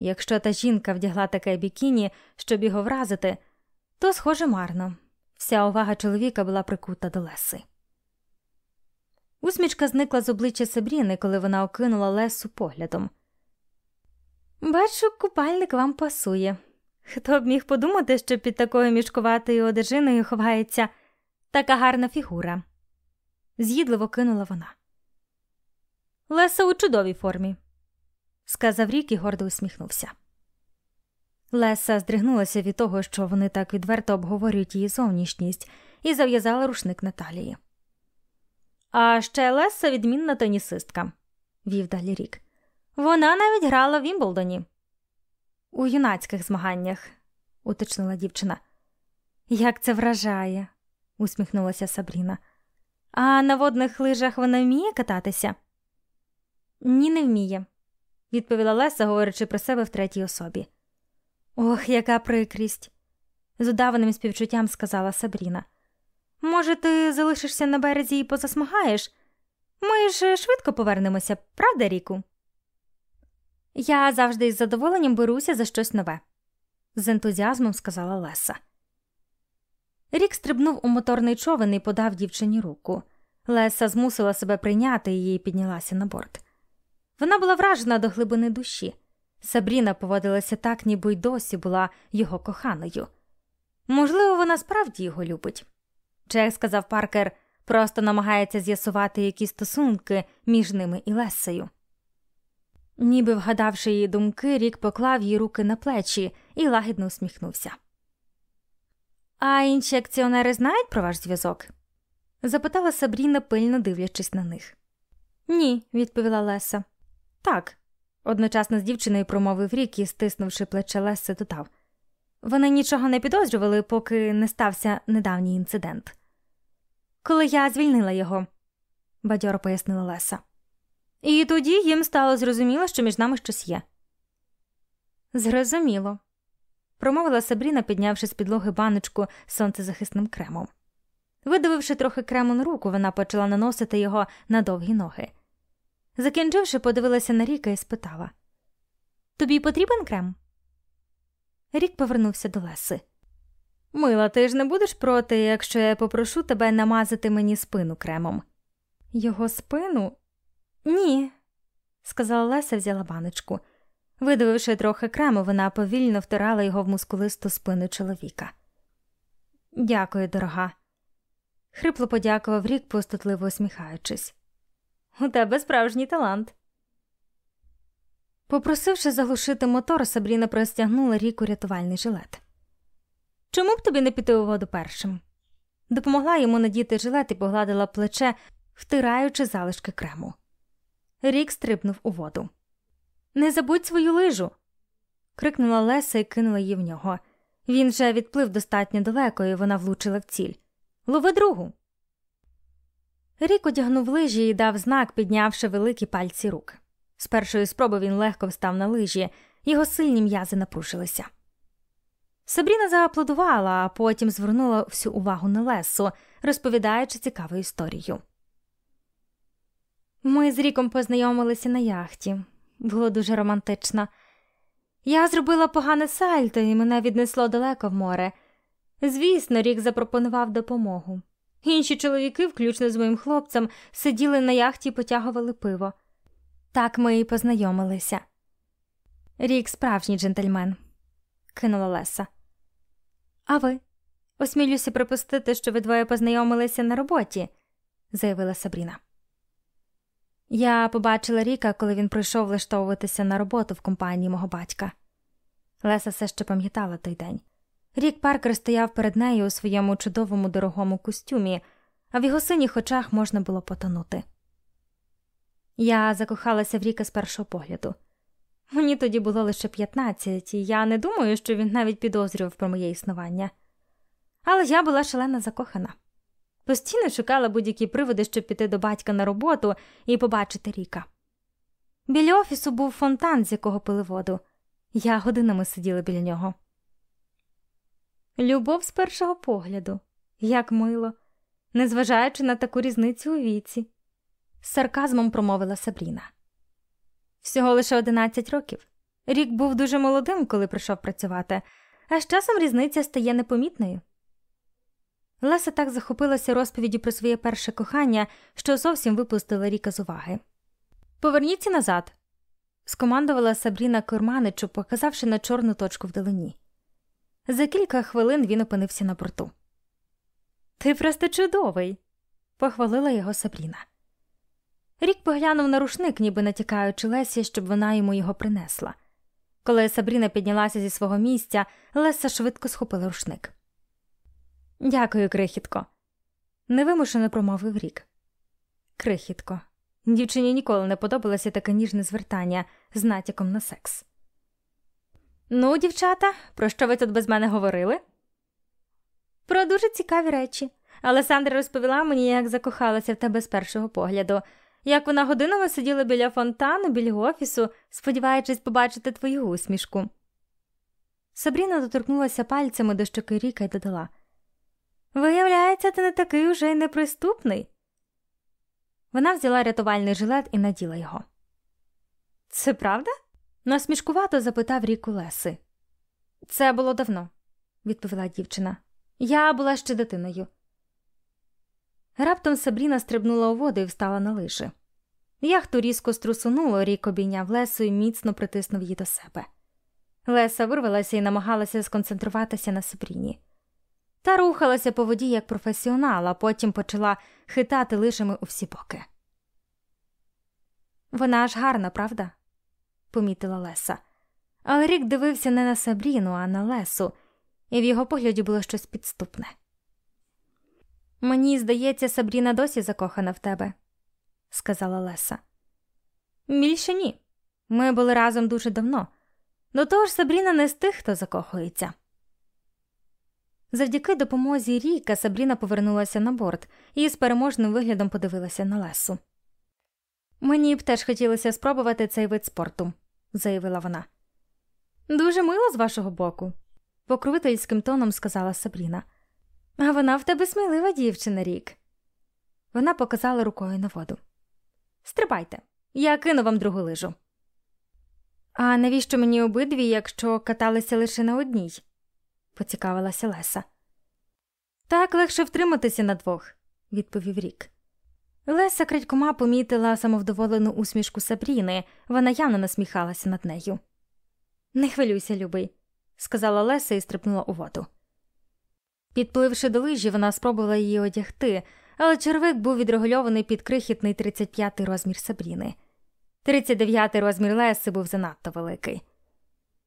Якщо та жінка вдягла таке бікіні, щоб його вразити, то, схоже, марно. Вся увага чоловіка була прикута до Леси. Усмішка зникла з обличчя Сабріни, коли вона окинула Лесу поглядом. Бачу, купальник вам пасує. Хто б міг подумати, що під такою мішкуватою одежиною ховається така гарна фігура? З'їдливо кинула вона. Леса у чудовій формі, сказав рік і гордо усміхнувся. Леса здригнулася від того, що вони так відверто обговорюють її зовнішність, і зав'язала рушник Наталії. А ще Леса відмінна тенісистка, вів далі рік. Вона навіть грала в Вімблдоні. У юнацьких змаганнях, уточнила дівчина. Як це вражає, усміхнулася Сабріна. А на водних лижах вона вміє кататися? Ні, не вміє, відповіла Леса, говорячи про себе в третій особі. Ох, яка прикрість, з удаваним співчуттям сказала Сабріна. Може, ти залишишся на березі і позасмагаєш? Ми ж швидко повернемося, правда, Ріку? Я завжди із задоволенням беруся за щось нове, з ентузіазмом сказала Леса. Рік стрибнув у моторний човен і подав дівчині руку. Леса змусила себе прийняти її і піднялася на борт. Вона була вражена до глибини душі. Сабріна поводилася так, ніби й досі була його коханою. Можливо, вона справді його любить. Чи, сказав Паркер, просто намагається з'ясувати які стосунки між ними і Лесею. Ніби вгадавши її думки, рік поклав їй руки на плечі і лагідно усміхнувся. А інші акціонери знають про ваш зв'язок? запитала Сабріна, пильно дивлячись на них. Ні, відповіла Леса. Так, одночасно з дівчиною промовив рік і, стиснувши плече Леси, додав. Вони нічого не підозрювали, поки не стався недавній інцидент. Коли я звільнила його, бадьоро пояснила Леса. І тоді їм стало зрозуміло, що між нами щось є. Зрозуміло, промовила Сабріна, піднявши з підлоги баночку сонцезахисним кремом. Видавивши трохи крему на руку, вона почала наносити його на довгі ноги. Закінчивши, подивилася на Ріка і спитала Тобі потрібен крем? Рік повернувся до Леси. Мила, ти ж не будеш проти, якщо я попрошу тебе намазати мені спину кремом. Його спину? Ні, сказала Леся, взяла баночку. Видавивши трохи крему, вона повільно втирала його в мускулисту спину чоловіка. Дякую, дорога. Хрипло подякував рік, постутливо усміхаючись. У тебе справжній талант. Попросивши заглушити мотор, Сабріна простягнула ріку рятувальний жилет. Чому б тобі не піти у воду першим? Допомогла йому надіти жилет і погладила плече, втираючи залишки крему. Рік стрибнув у воду. Не забудь свою лижу. крикнула Леса і кинула її в нього. Він вже відплив достатньо далеко, і вона влучила в ціль. Лови другу. Рік одягнув лижі і дав знак, піднявши великі пальці рук. З першої спроби він легко встав на лижі, його сильні м'язи напрушилися. Сабріна зааплодувала, а потім звернула всю увагу на Лесу, розповідаючи цікаву історію. Ми з Ріком познайомилися на яхті. Було дуже романтично. Я зробила погане сальто, і мене віднесло далеко в море. Звісно, Рік запропонував допомогу. Інші чоловіки, включно з моїм хлопцем, сиділи на яхті і потягували пиво. Так ми і познайомилися. Рік справжній джентльмен, кинула Леса. А ви? Осмілюся припустити, що ви двоє познайомилися на роботі, заявила Сабріна. Я побачила Ріка, коли він прийшов влаштовуватися на роботу в компанії мого батька. Леса все ще пам'ятала той день. Рік Паркер стояв перед нею у своєму чудовому дорогому костюмі, а в його синіх очах можна було потонути. Я закохалася в Ріка з першого погляду. Мені тоді було лише 15, і я не думаю, що він навіть підозрював про моє існування. Але я була шалено закохана. Постійно шукала будь-які приводи, щоб піти до батька на роботу і побачити Ріка. Біля офісу був фонтан, з якого пили воду. Я годинами сиділа біля нього. Любов з першого погляду, як мило, незважаючи на таку різницю у віці, з сарказмом промовила Сабріна. Всього лише одинадцять років. Рік був дуже молодим, коли прийшов працювати, а з часом різниця стає непомітною. Леса так захопилася розповіді про своє перше кохання, що зовсім випустила Ріка з уваги. Поверніться назад, скомандувала Сабріна Курманичу, показавши на чорну точку вдалині. За кілька хвилин він опинився на борту. Ти просто чудовий, похвалила його Сабріна. Рік поглянув на рушник, ніби натякаючи Лесі, щоб вона йому його принесла. Коли Сабріна піднялася зі свого місця, Леса швидко схопила рушник. Дякую, крихітко, невимушено промовив рік. Крихітко. Дівчині ніколи не подобалося таке ніжне звертання з натяком на секс. Ну, дівчата, про що ви тут без мене говорили? Про дуже цікаві речі. Алесандра розповіла мені, як закохалася в тебе з першого погляду, як вона годинами сиділа біля фонтану, біля офісу, сподіваючись побачити твою усмішку. Сабріна доторкнулася пальцями до щоки Ріка і додала Виявляється, ти не такий уже й неприступний. Вона взяла рятувальний жилет і наділа його. Це правда? Насмішкувато запитав Ріку Леси. Це було давно, відповіла дівчина. Я була ще дитиною. Раптом Сабріна стрибнула у воду і встала на лижі. Яхту різко струсунуло, рік обійняв Лесу і міцно притиснув її до себе. Леса вирвалася і намагалася сконцентруватися на Сабріні. Та рухалася по воді як професіонал, а потім почала хитати лишами у всі боки. Вона аж гарна, правда? Помітила Леса. Але рік дивився не на Сабріну, а на Лесу, і в його погляді було щось підступне. Мені здається, Сабріна досі закохана в тебе, сказала Леса. Більше ні. Ми були разом дуже давно. До того ж, Сабріна не з тих, хто закохується. Завдяки допомозі Ріка Сабріна повернулася на борт і з переможним виглядом подивилася на Лесу. Мені б теж хотілося спробувати цей вид спорту, заявила вона. Дуже мило з вашого боку, покровительським тоном сказала Сабріна. А вона в тебе смілива дівчина, Рік. Вона показала рукою на воду. Стрибайте, я кину вам другу лижу. А навіщо мені обидві, якщо каталися лише на одній? поцікавилася Леса. Так легше втриматися на двох, відповів Рік. Леса крадькома помітила самовдоволену усмішку Сабріни, вона явно насміхалася над нею. Не хвилюйся, любий, сказала Леса і стрипнула у воду. Підпливши до лижі, вона спробувала її одягти, але червик був відрегульований під крихітний 35-й розмір Сабріни. 39-й розмір Леси був занадто великий.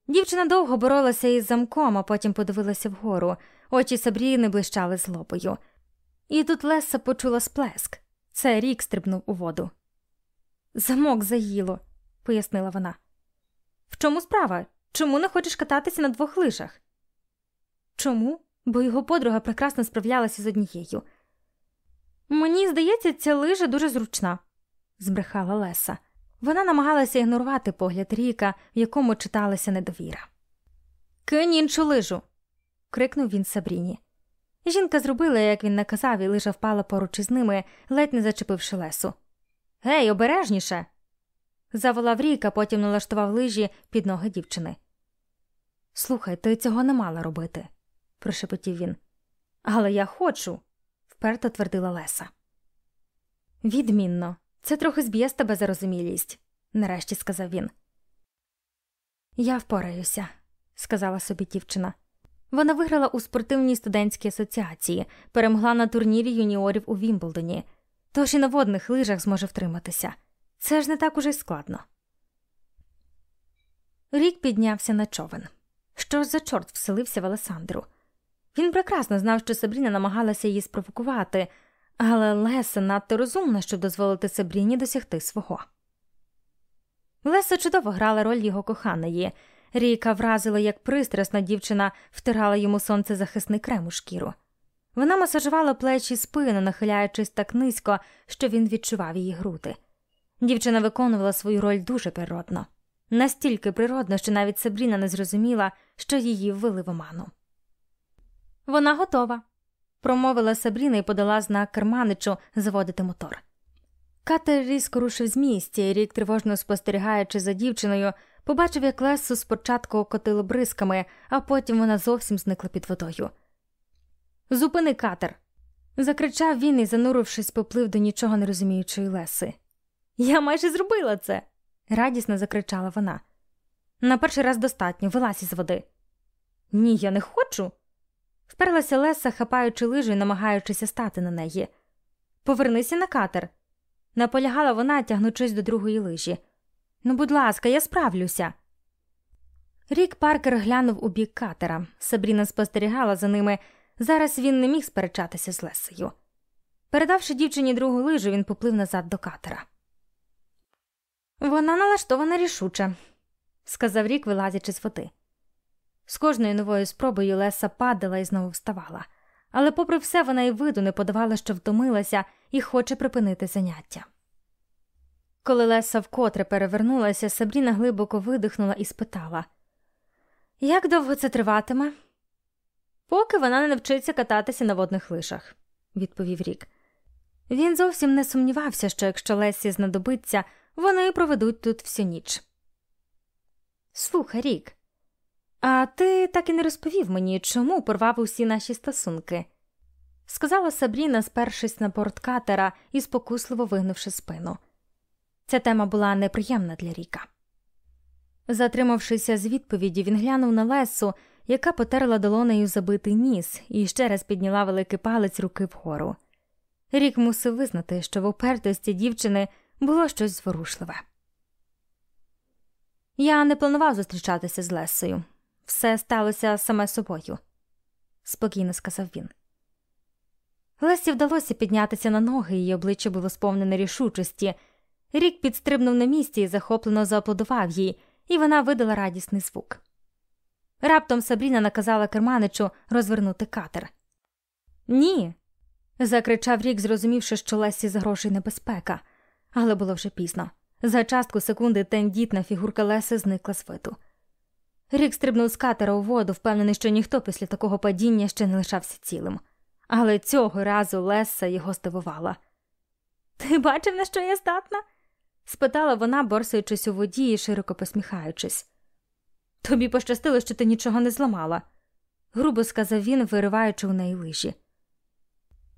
Дівчина довго боролася із замком, а потім подивилася вгору, очі Сабріни блищали злобою. І тут Леса почула сплеск. Це рік стрибнув у воду. Замок заїло, пояснила вона. В чому справа? Чому не хочеш кататися на двох лижах? Чому? Бо його подруга прекрасно справлялася з однією. Мені здається, ця лижа дуже зручна, збрехала Леса. Вона намагалася ігнорувати погляд Ріка, в якому читалася недовіра. Кинь іншу лижу. крикнув він Сабріні. Жінка зробила, як він наказав, і лижа впала поруч із ними, ледь не зачепивши лесу. Гей, обережніше. заволав Рік, а потім налаштував лижі під ноги дівчини. Слухай, ти цього не мала робити, прошепотів він. Але я хочу, вперто твердила Леса. Відмінно, це трохи зб'є з тебе зарозумілість, нарешті сказав він. Я впораюся, сказала собі дівчина. Вона виграла у спортивній студентській асоціації, перемогла на турнірі юніорів у Вімблдоні, тож і на водних лижах зможе втриматися. Це ж не так уже й складно. Рік піднявся на човен. Що ж за чорт вселився в Алесандру? Він прекрасно знав, що Сабріна намагалася її спровокувати, але Леса надто розумна, щоб дозволити Сабріні досягти свого. Леса чудово грала роль його коханої. Ріка вразила, як пристрасна дівчина втирала йому сонцезахисний крем у шкіру. Вона масажувала плечі спину, нахиляючись так низько, що він відчував її груди. Дівчина виконувала свою роль дуже природно, настільки природно, що навіть Сабріна не зрозуміла, що її ввели в оману. Вона готова, промовила Сабріна і подала знак керманичу заводити мотор. Катер різко рушив з місця, і рік, тривожно спостерігаючи за дівчиною, побачив, як Лесу спочатку окотило бризками, а потім вона зовсім зникла під водою. Зупини катер. закричав він і, занурившись, поплив до нічого не розуміючої Леси. Я майже зробила це, радісно закричала вона. На перший раз достатньо, вилазь із води. Ні, я не хочу. Вперлася Леса, хапаючи лижу і намагаючися стати на неї. Повернися на катер. Наполягала вона, тягнучись до другої лижі. Ну, будь ласка, я справлюся. Рік Паркер глянув у бік катера. Сабріна спостерігала за ними. Зараз він не міг сперечатися з Лесею. Передавши дівчині другу лижу, він поплив назад до катера. Вона налаштована рішуче, сказав Рік, вилазячи з води. З кожною новою спробою Леса падала і знову вставала, але, попри все, вона й виду не подавала, що втомилася і хоче припинити заняття. Коли Леса вкотре перевернулася, Сабріна глибоко видихнула і спитала Як довго це триватиме? Поки вона не навчиться кататися на водних лишах, відповів Рік. Він зовсім не сумнівався, що якщо Лесі знадобиться, вони проведуть тут всю ніч. Слухай, Рік, а ти так і не розповів мені, чому порвав усі наші стосунки, сказала Сабріна, спершись на борт катера і спокусливо вигнувши спину. Ця тема була неприємна для Ріка. Затримавшися з відповіді, він глянув на Лесу, яка потерла долонею забитий ніс і ще раз підняла великий палець руки вгору. Рік мусив визнати, що в упертості дівчини було щось зворушливе. Я не планував зустрічатися з Лесою. Все сталося саме собою, спокійно сказав він. Лесі вдалося піднятися на ноги, її обличчя було сповнене рішучості. Рік підстрибнув на місці і захоплено зааплодував їй, і вона видала радісний звук. Раптом Сабріна наказала керманичу розвернути катер. Ні. закричав Рік, зрозумівши, що Лесі загрожує небезпека, але було вже пізно. За частку секунди тендітна фігурка Леси зникла з виду. Рік стрибнув з катера у воду, впевнений, що ніхто після такого падіння ще не лишався цілим. Але цього разу Леса його здивувала. Ти бачив, на що я здатна? Спитала вона, борсаючись у воді і широко посміхаючись. Тобі пощастило, що ти нічого не зламала, грубо сказав він, вириваючи у неї лижі.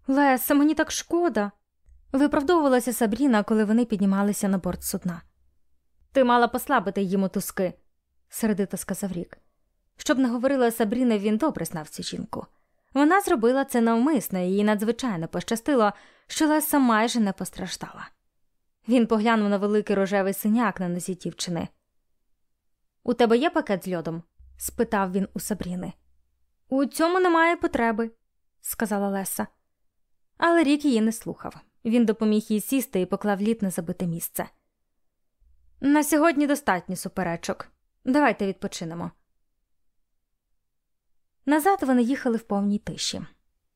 Леса, мені так шкода. Виправдовувалася Сабріна, коли вони піднімалися на борт судна. Ти мала послабити її мотузки, сердито сказав Рік. Щоб не говорила Сабріна, він добре знав цю жінку. Вона зробила це навмисно, і їй надзвичайно пощастило, що Леса майже не постраждала. Він поглянув на великий рожевий синяк на нозі дівчини. У тебе є пакет з льодом? спитав він у Сабріни. У цьому немає потреби, сказала Леса. Але рік її не слухав. Він допоміг їй сісти і поклав лід на забите місце. На сьогодні достатньо суперечок. Давайте відпочинемо. Назад вони їхали в повній тиші.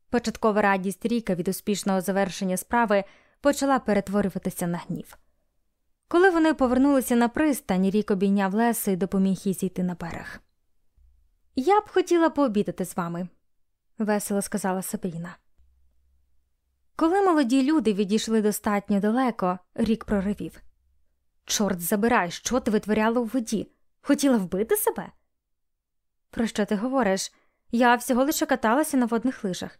Початкова радість Ріка від успішного завершення справи почала перетворюватися на гнів. Коли вони повернулися на пристань, Рік обійняв Лесу і допоміг їй зійти на берег. Я б хотіла пообідати з вами, весело сказала Сабріна. Коли молоді люди відійшли достатньо далеко, рік проривів. Чорт забирай, що ти витворяла у воді? Хотіла вбити себе? Про що ти говориш? Я всього лише каталася на водних лижах.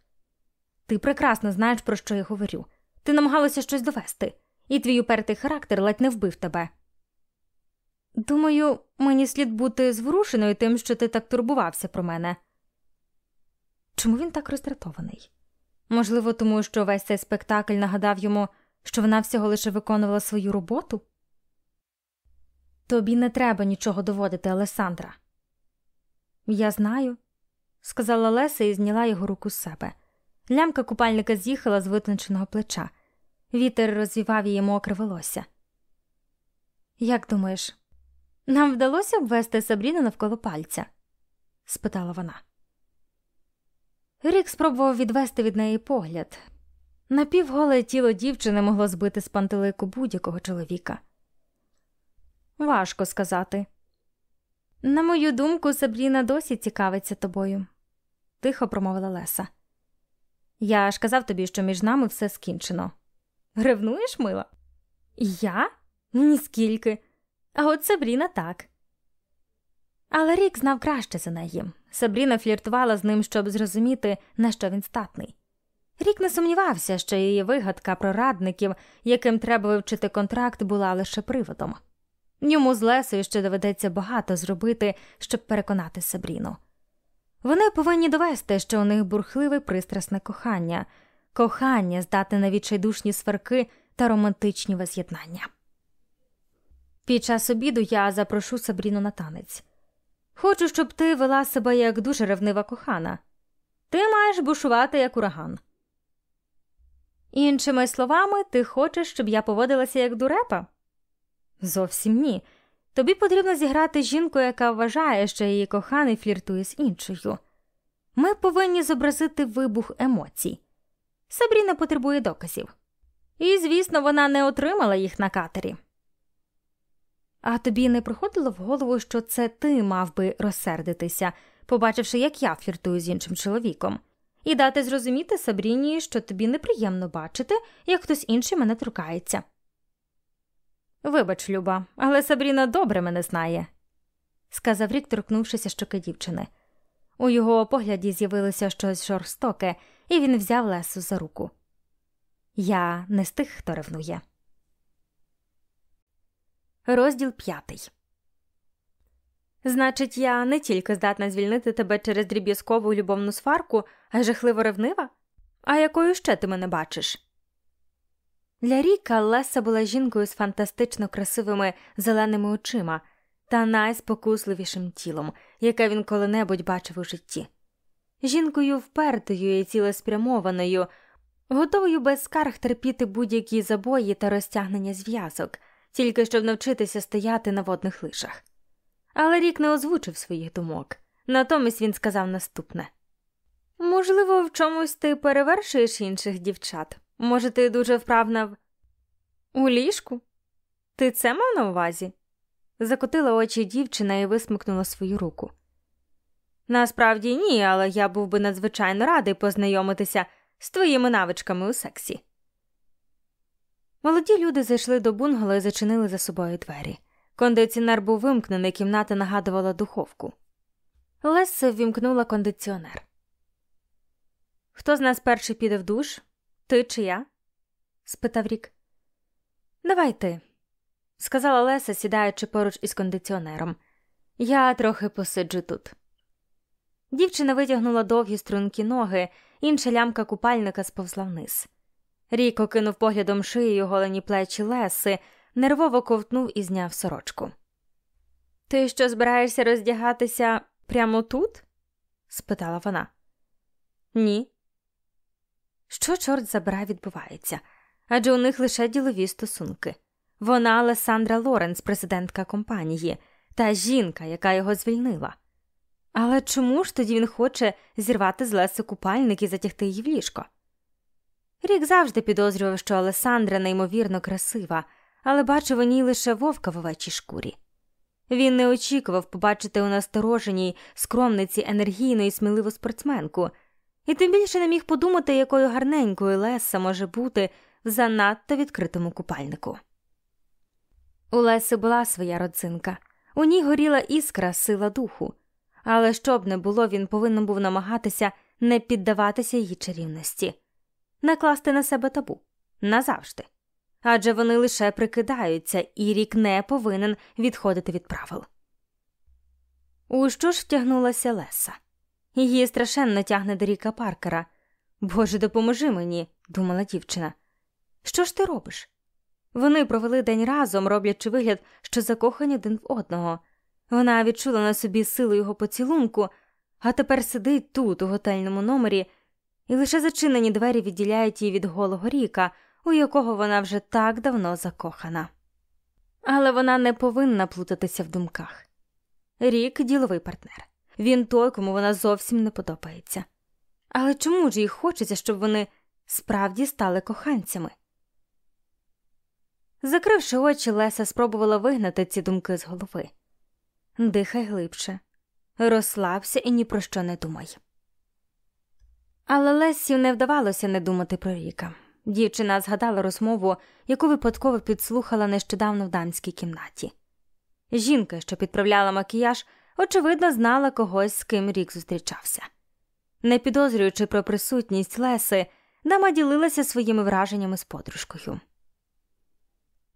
Ти прекрасно знаєш, про що я говорю. Ти намагалася щось довести, і твій упертий характер ледь не вбив тебе. Думаю, мені слід бути зворушеною тим, що ти так турбувався про мене. Чому він так роздратований? Можливо, тому що весь цей спектакль нагадав йому, що вона всього лише виконувала свою роботу? Тобі не треба нічого доводити, Алесандра. Я знаю, сказала Леся і зняла його руку з себе. Лямка купальника з'їхала з витонченого плеча. Вітер розвівав її мокре волосся. Як думаєш, нам вдалося обвести Сабріну навколо пальця? спитала вона. Рік спробував відвести від неї погляд. Напівголе тіло дівчини могло збити з пантелику будь-якого чоловіка. Важко сказати. На мою думку, Сабріна досі цікавиться тобою, тихо промовила Леса. Я ж казав тобі, що між нами все скінчено. Ревнуєш, мила? Я? Ніскільки. А от Сабріна так. Але Рік знав краще за неї. Сабріна фліртувала з ним, щоб зрозуміти, на що він статний. Рік не сумнівався, що її вигадка про радників, яким треба вивчити контракт, була лише приводом. Йому з Лесою ще доведеться багато зробити, щоб переконати Сабріну. Вони повинні довести, що у них бурхливе пристрасне кохання, кохання здатне на відчайдушні сварки та романтичні воз'єднання. Під час обіду я запрошу Сабріну на танець. Хочу, щоб ти вела себе як дуже ревнива кохана. Ти маєш бушувати як ураган. Іншими словами, ти хочеш, щоб я поводилася як дурепа? Зовсім ні. Тобі потрібно зіграти жінку, яка вважає, що її коханий фліртує з іншою. Ми повинні зобразити вибух емоцій. Сабріна потребує доказів. І, звісно, вона не отримала їх на катері. А тобі не приходило в голову, що це ти мав би розсердитися, побачивши, як я фліртую з іншим чоловіком, і дати зрозуміти Сабріні, що тобі неприємно бачити, як хтось інший мене торкається. Вибач, Люба, але Сабріна добре мене знає, сказав Рік, торкнувшися щоки дівчини. У його погляді з'явилося щось жорстоке, і він взяв Лесу за руку. Я не з тих, хто ревнує. Розділ п'ятий. Значить, я не тільки здатна звільнити тебе через дріб'язкову любовну сварку, а жахливо ревнива? А якою ще ти мене бачиш? Для Ріка Леса була жінкою з фантастично красивими зеленими очима та найспокусливішим тілом, яке він коли-небудь бачив у житті. Жінкою впертою і цілеспрямованою, готовою без скарг терпіти будь-які забої та розтягнення зв'язок, тільки щоб навчитися стояти на водних лишах. Але рік не озвучив своїх думок. Натомість він сказав наступне можливо, в чомусь ти перевершуєш інших дівчат. Може, ти дуже вправна в у ліжку? Ти це мав на увазі? Закотила очі дівчина і висмикнула свою руку. Насправді ні, але я був би надзвичайно радий познайомитися з твоїми навичками у сексі. Молоді люди зайшли до бунгало і зачинили за собою двері. Кондиціонер був вимкнений, кімната нагадувала духовку. Леса ввімкнула кондиціонер. Хто з нас перший піде в душ? Ти чи я? спитав Рік. Давай ти, сказала Леса, сідаючи поруч із кондиціонером. Я трохи посиджу тут. Дівчина витягнула довгі стрункі ноги, інша лямка купальника сповзла вниз. Рік окинув поглядом шиєю голені плечі Леси, нервово ковтнув і зняв сорочку. Ти що збираєшся роздягатися прямо тут? спитала вона. Ні. Що, чорт забирай, відбувається? Адже у них лише ділові стосунки. Вона Алесандра Лоренс, президентка компанії, та жінка, яка його звільнила. Але чому ж тоді він хоче зірвати з Леси купальник і затягти її в ліжко? Рік завжди підозрював, що Алесандра неймовірно красива, але бачив у ній лише вовка в овечій шкурі. Він не очікував побачити у настороженій скромниці енергійну і сміливу спортсменку, і тим більше не міг подумати, якою гарненькою Леса може бути в занадто відкритому купальнику. У Леси була своя родзинка, у ній горіла іскра, сила духу, але щоб не було, він повинен був намагатися не піддаватися її чарівності, накласти на себе табу назавжди. Адже вони лише прикидаються, і рік не повинен відходити від правил. У що ж втягнулася Леса? Її страшенно тягне до Ріка Паркера. Боже, допоможи мені, думала дівчина. Що ж ти робиш? Вони провели день разом, роблячи вигляд, що закохані один в одного. Вона відчула на собі силу його поцілунку, а тепер сидить тут, у готельному номері, і лише зачинені двері відділяють її від голого ріка, у якого вона вже так давно закохана. Але вона не повинна плутатися в думках. Рік діловий партнер. Він той, кому вона зовсім не подобається. Але чому ж їй хочеться, щоб вони справді стали коханцями? Закривши очі, Леся спробувала вигнати ці думки з голови. Дихай глибше, розслабся і ні про що не думай. Але Лесі не вдавалося не думати про Ріка. Дівчина згадала розмову, яку випадково підслухала нещодавно в данській кімнаті. Жінка, що підправляла макіяж, очевидно, знала когось, з ким рік зустрічався. Не підозрюючи про присутність Леси, дама ділилася своїми враженнями з подружкою.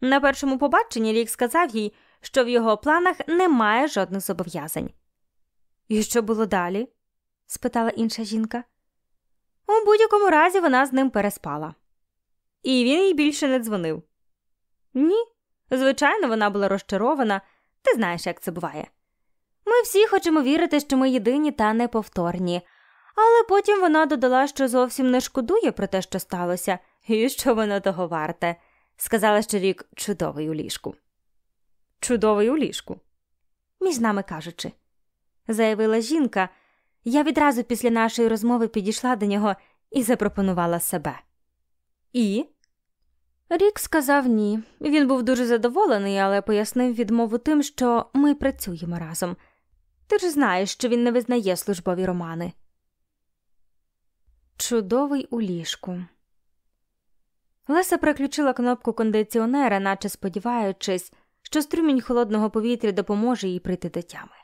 На першому побаченні Рік сказав їй, що в його планах немає жодних зобов'язань. І що було далі? спитала інша жінка. У будь-якому разі вона з ним переспала. І він їй більше не дзвонив. Ні, звичайно, вона була розчарована, ти знаєш, як це буває. Ми всі хочемо вірити, що ми єдині та неповторні, але потім вона додала, що зовсім не шкодує про те, що сталося, і що воно того варте. Сказала, що рік чудовий у ліжку. Чудовий у ліжку. Між нами кажучи, заявила жінка. Я відразу після нашої розмови підійшла до нього і запропонувала себе. І? Рік сказав ні. Він був дуже задоволений, але пояснив відмову тим, що ми працюємо разом. Ти ж знаєш, що він не визнає службові романи. Чудовий у ліжку. Леса приключила кнопку кондиціонера, наче сподіваючись, що струмінь холодного повітря допоможе їй прийти до тями.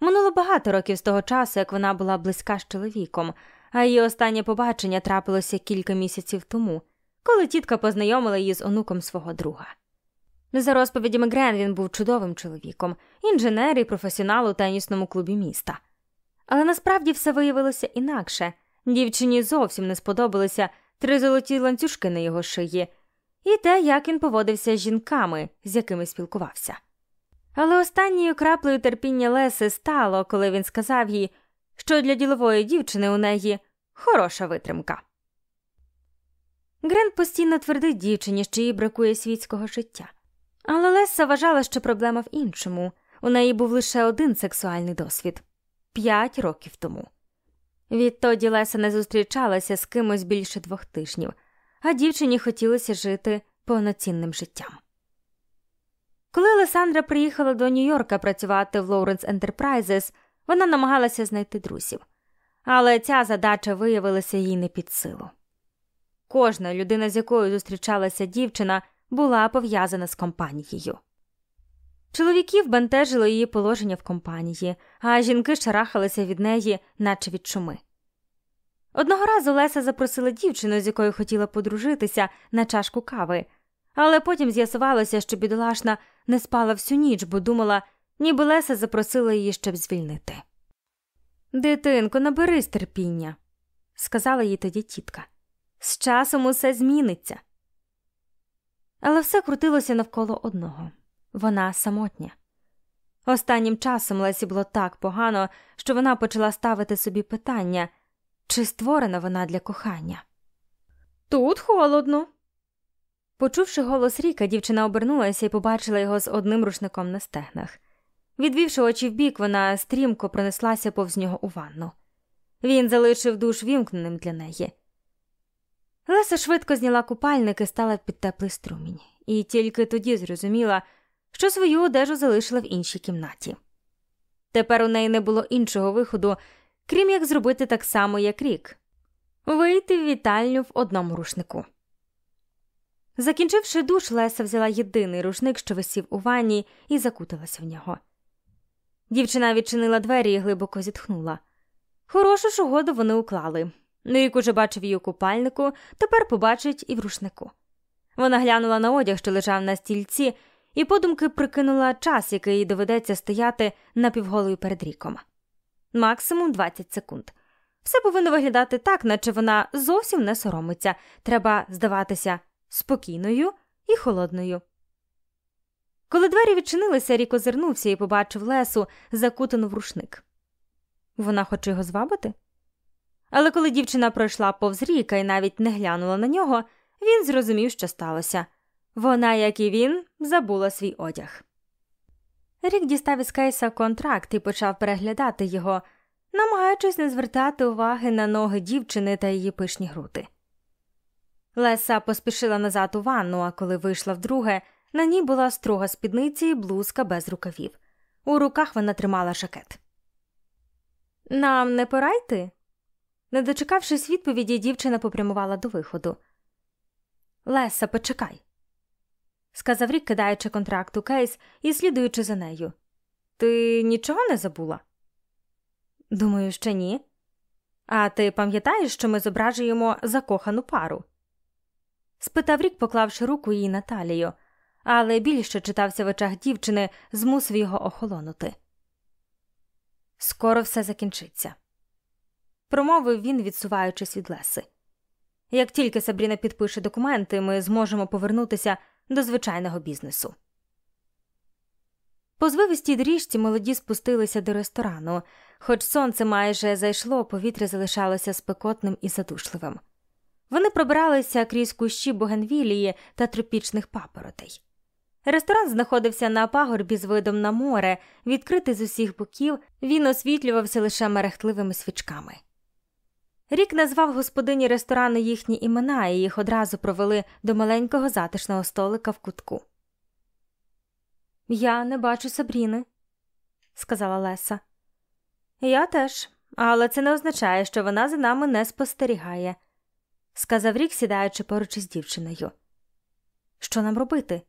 Минуло багато років з того часу, як вона була близька з чоловіком, а її останнє побачення трапилося кілька місяців тому, коли тітка познайомила її з онуком свого друга. За розповідями Грен він був чудовим чоловіком, інженер і професіонал у тенісному клубі міста. Але насправді все виявилося інакше дівчині зовсім не сподобалися три золоті ланцюжки на його шиї, і те, як він поводився з жінками, з якими спілкувався. Але останньою краплею терпіння Леси стало, коли він сказав їй, що для ділової дівчини у неї хороша витримка. Грент постійно твердить дівчині, що їй бракує світського життя. Але Леса вважала, що проблема в іншому у неї був лише один сексуальний досвід п'ять років тому. Відтоді Леса не зустрічалася з кимось більше двох тижнів, а дівчині хотілося жити повноцінним життям. Коли Олександра приїхала до Нью-Йорка працювати в Lawrence Enterprises, вона намагалася знайти друзів, але ця задача виявилася їй не під силу. Кожна людина, з якою зустрічалася дівчина, була пов'язана з компанією. Чоловіків бентежило її положення в компанії, а жінки шарахалися від неї, наче від шуми. Одного разу Леса запросила дівчину, з якою хотіла подружитися, на чашку кави, але потім з'ясувалося, що бідолашна не спала всю ніч, бо думала, ніби Леса запросила її, щоб звільнити. Дитинко, наберись терпіння, сказала їй тоді тітка. З часом усе зміниться. Але все крутилося навколо одного вона самотня. Останнім часом Лесі було так погано, що вона почала ставити собі питання, чи створена вона для кохання. Тут холодно. Почувши голос Ріка, дівчина обернулася і побачила його з одним рушником на стегнах. Відвівши очі вбік, вона стрімко пронеслася повз нього у ванну. Він залишив душ вімкненим для неї. Леса швидко зняла купальник і стала під теплий струмінь, і тільки тоді зрозуміла, що свою одежу залишила в іншій кімнаті. Тепер у неї не було іншого виходу, крім як зробити так само, як рік вийти в вітальню в одному рушнику. Закінчивши душ, Леса взяла єдиний рушник, що висів у ванні, і закуталася в нього. Дівчина відчинила двері і глибоко зітхнула. Хорошу ж угоду вони уклали. Рік уже бачив її у купальнику, тепер побачить і в рушнику. Вона глянула на одяг, що лежав на стільці, і подумки прикинула час, який їй доведеться стояти напівголою перед ріком. Максимум 20 секунд. Все повинно виглядати так, наче вона зовсім не соромиться. Треба здаватися спокійною і холодною. Коли двері відчинилися, рік озирнувся і побачив Лесу, закутану в рушник. Вона хоче його звабити? Але коли дівчина пройшла повз ріка і навіть не глянула на нього, він зрозумів, що сталося. Вона, як і він, забула свій одяг. Рік дістав із кейса контракт і почав переглядати його, намагаючись не звертати уваги на ноги дівчини та її пишні груди. Леса поспішила назад у ванну, а коли вийшла вдруге, на ній була строга спідниця і блузка без рукавів. У руках вона тримала жакет. Нам не пора йти?» Не дочекавшись відповіді, дівчина попрямувала до виходу. Леса, почекай, сказав рік, кидаючи контракт у кейс і слідуючи за нею. Ти нічого не забула? Думаю, що ні. А ти пам'ятаєш, що ми зображуємо закохану пару? спитав рік, поклавши руку їй на талію, але більше читався в очах дівчини, змусив його охолонути. Скоро все закінчиться, промовив він, відсуваючись від леси. Як тільки Сабріна підпише документи, ми зможемо повернутися до звичайного бізнесу. По звивистій доріжці молоді спустилися до ресторану, хоч сонце майже зайшло, повітря залишалося спекотним і задушливим. Вони пробиралися крізь кущі Бугенвілії та тропічних папоротей. Ресторан знаходився на пагорбі з видом на море, відкритий з усіх боків, він освітлювався лише мерехтливими свічками. Рік назвав господині ресторану їхні імена і їх одразу провели до маленького затишного столика в кутку. Я не бачу Сабріни, сказала Леса. Я теж, але це не означає, що вона за нами не спостерігає, сказав Рік, сідаючи поруч із дівчиною. Що нам робити?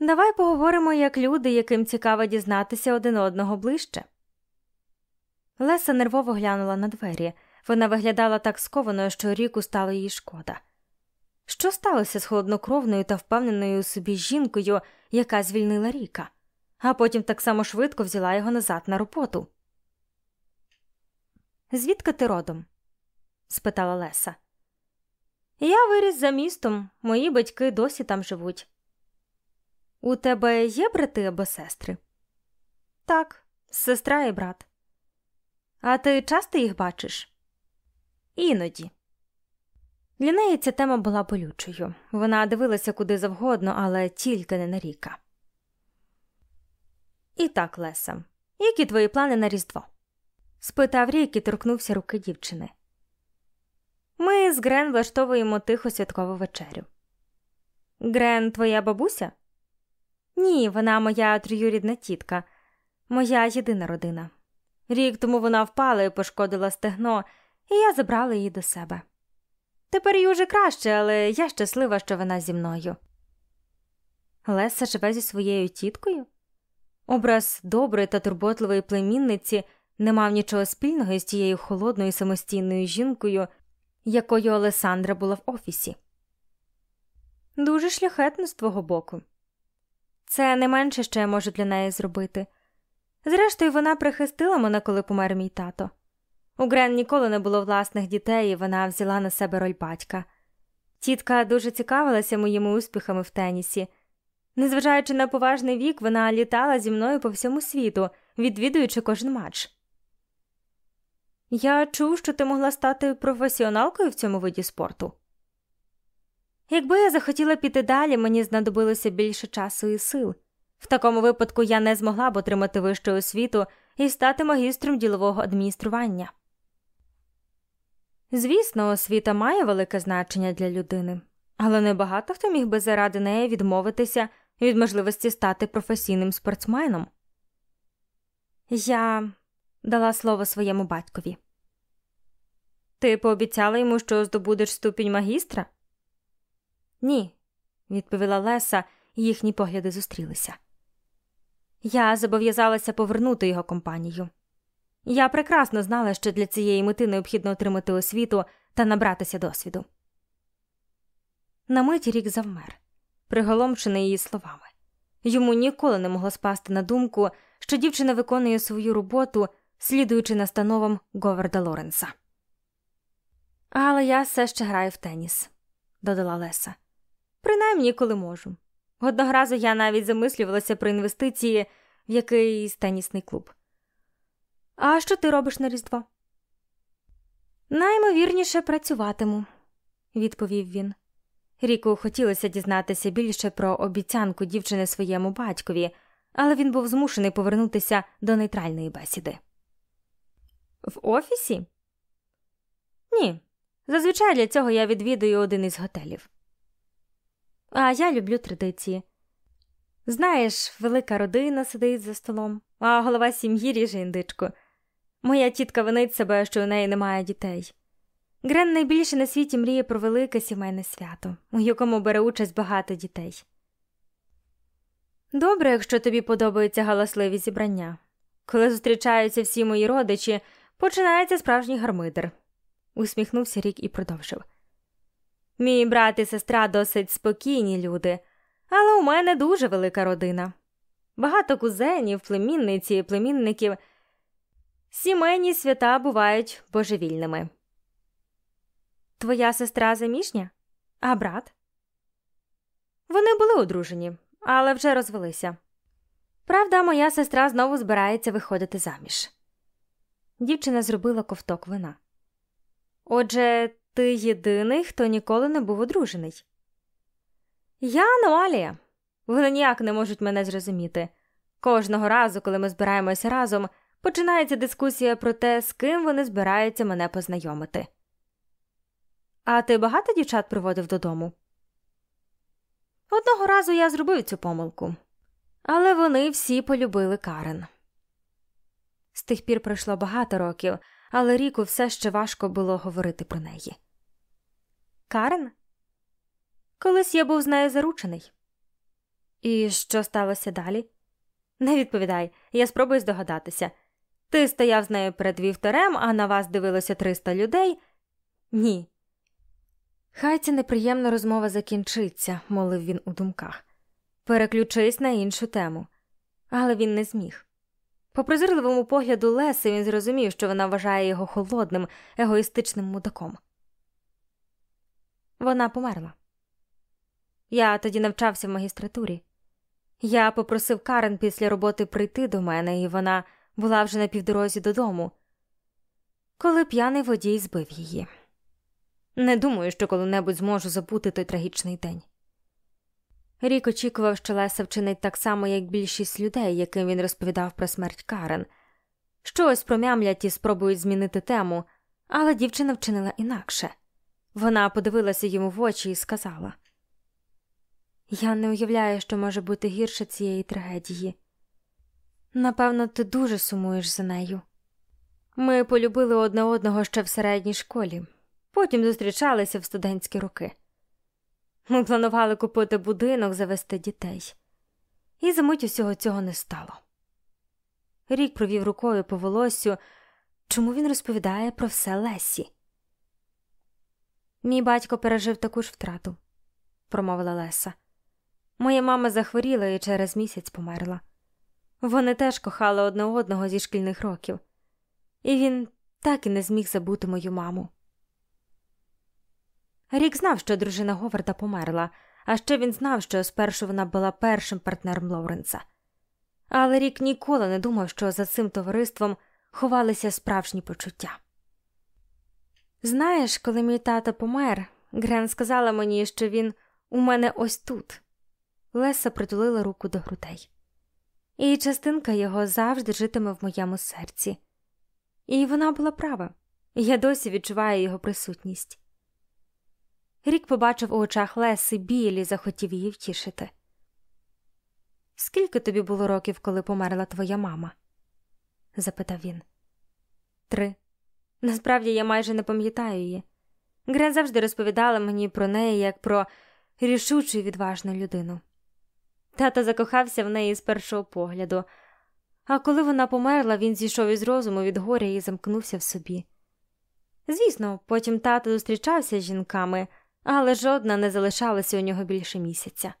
Давай поговоримо як люди, яким цікаво дізнатися один одного ближче. Леса нервово глянула на двері. Вона виглядала так скованою, що ріку стало їй шкода. Що сталося з холоднокровною та впевненою у собі жінкою, яка звільнила Ріка, а потім так само швидко взяла його назад на роботу? Звідки ти родом? спитала Леса. Я виріс за містом, мої батьки досі там живуть. У тебе є брати або сестри? Так, сестра і брат. А ти часто їх бачиш? Іноді. Для неї ця тема була болючою. Вона дивилася куди завгодно, але тільки не на ріка. І так, Леса, які твої плани на Різдво? спитав Рік і торкнувся руки дівчини. Ми з Грен влаштовуємо тиху святкову вечерю. Грен, твоя бабуся? Ні, вона моя троюрідна тітка, моя єдина родина. Рік тому вона впала і пошкодила стегно, і я забрала її до себе. Тепер їй уже краще, але я щаслива, що вона зі мною. Леса живе зі своєю тіткою? Образ доброї та турботливої племінниці не мав нічого спільного із тією холодною самостійною жінкою, якою Олесандра була в офісі. Дуже шляхетно з твого боку. Це не менше, що я можу для неї зробити. Зрештою, вона прихистила мене, коли помер мій тато. У Грен ніколи не було власних дітей, і вона взяла на себе роль батька. Тітка дуже цікавилася моїми успіхами в тенісі. Незважаючи на поважний вік, вона літала зі мною по всьому світу, відвідуючи кожен матч. Я чув, що ти могла стати професіоналкою в цьому виді спорту. Якби я захотіла піти далі, мені знадобилося більше часу і сил. В такому випадку я не змогла б отримати вищу освіту і стати магістром ділового адміністрування. Звісно, освіта має велике значення для людини, але небагато хто міг би заради неї відмовитися від можливості стати професійним спортсменом. Я дала слово своєму батькові. Ти пообіцяла йому, що здобудеш ступінь магістра? Ні, відповіла Леса, і їхні погляди зустрілися. Я зобов'язалася повернути його компанію. Я прекрасно знала, що для цієї мети необхідно отримати освіту та набратися досвіду. На мить рік завмер, приголомшений її словами. Йому ніколи не могло спасти на думку, що дівчина виконує свою роботу, слідуючи настановам Говарда Лоренса. Але я все ще граю в теніс, додала Леса. Принаймні, коли можу. Одного разу я навіть замислювалася про інвестиції в якийсь тенісний клуб. А що ти робиш на Різдво? Наймовірніше працюватиму, відповів він. Ріку хотілося дізнатися більше про обіцянку дівчини своєму батькові, але він був змушений повернутися до нейтральної бесіди. В офісі? Ні. Зазвичай для цього я відвідую один із готелів. А я люблю традиції. Знаєш, велика родина сидить за столом, а голова сім'ї ріже індичку. Моя тітка винить себе, що у неї немає дітей. Грен найбільше на світі мріє про велике сімейне свято, у якому бере участь багато дітей. Добре, якщо тобі подобаються галасливі зібрання. Коли зустрічаються всі мої родичі, починається справжній гармидер, усміхнувся рік і продовжив. Мій брат і сестра досить спокійні люди, але у мене дуже велика родина. Багато кузенів, племінниці і племінників. Сімейні свята бувають божевільними. Твоя сестра заміжня? А брат? Вони були одружені, але вже розвелися. Правда, моя сестра знову збирається виходити заміж. Дівчина зробила ковток вина. Отже, ти єдиний, хто ніколи не був одружений. Я аномалія. Вони ніяк не можуть мене зрозуміти. Кожного разу, коли ми збираємося разом, починається дискусія про те, з ким вони збираються мене познайомити. А ти багато дівчат приводив додому? Одного разу я зробив цю помилку, але вони всі полюбили Карен. З тих пір пройшло багато років, але Ріку все ще важко було говорити про неї. Карен? Колись я був з нею заручений. І що сталося далі? Не відповідай, я спробую здогадатися. Ти стояв з нею перед вівторем, а на вас дивилося 300 людей? Ні. Хай ця неприємна розмова закінчиться, молив він у думках. Переключись на іншу тему. Але він не зміг. По прозирливому погляду Леси він зрозумів, що вона вважає його холодним, егоїстичним мудаком. Вона померла. Я тоді навчався в магістратурі. Я попросив Карен після роботи прийти до мене, і вона була вже на півдорозі додому, коли п'яний водій збив її. Не думаю, що коли-небудь зможу забути той трагічний день. Рік очікував, що Леса вчинить так само, як більшість людей, яким він розповідав про смерть Карен. Щось промямлять і спробують змінити тему, але дівчина вчинила інакше. Вона подивилася йому в очі і сказала: Я не уявляю, що може бути гірше цієї трагедії. Напевно, ти дуже сумуєш за нею. Ми полюбили одне одного ще в середній школі, потім зустрічалися в студентські роки. Ми планували купити будинок, завести дітей, і за мить усього цього не стало. Рік провів рукою по волоссю, чому він розповідає про все Лесі. Мій батько пережив таку ж втрату, промовила Леса. Моя мама захворіла і через місяць померла. Вони теж кохали одне одного зі шкільних років, і він так і не зміг забути мою маму. Рік знав, що дружина Говарда померла, а ще він знав, що спершу вона була першим партнером Лоуренса. Але рік ніколи не думав, що за цим товариством ховалися справжні почуття. Знаєш, коли мій тато помер, Грен сказала мені, що він у мене ось тут. Леса притулила руку до грудей і частинка його завжди житиме в моєму серці. І вона була права, я досі відчуваю його присутність. Рік побачив у очах Леси біль і захотів її втішити. Скільки тобі було років, коли померла твоя мама? запитав він. Три. Насправді я майже не пам'ятаю її. Грен завжди розповідала мені про неї як про рішучу і відважну людину. Тато закохався в неї з першого погляду, а коли вона померла, він зійшов із розуму від горя і замкнувся в собі. Звісно, потім тато зустрічався з жінками, але жодна не залишалася у нього більше місяця.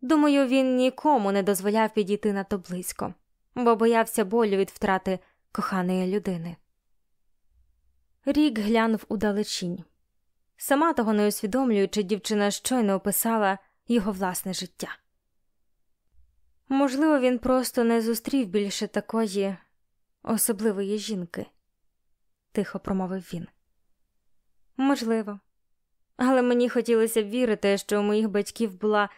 Думаю, він нікому не дозволяв підійти надто близько, бо боявся болю від втрати коханої людини. Рік глянув у далечінь. Сама того не усвідомлюючи, дівчина щойно описала його власне життя. Можливо, він просто не зустрів більше такої особливої жінки, тихо промовив він. Можливо, але мені хотілося б вірити, що у моїх батьків була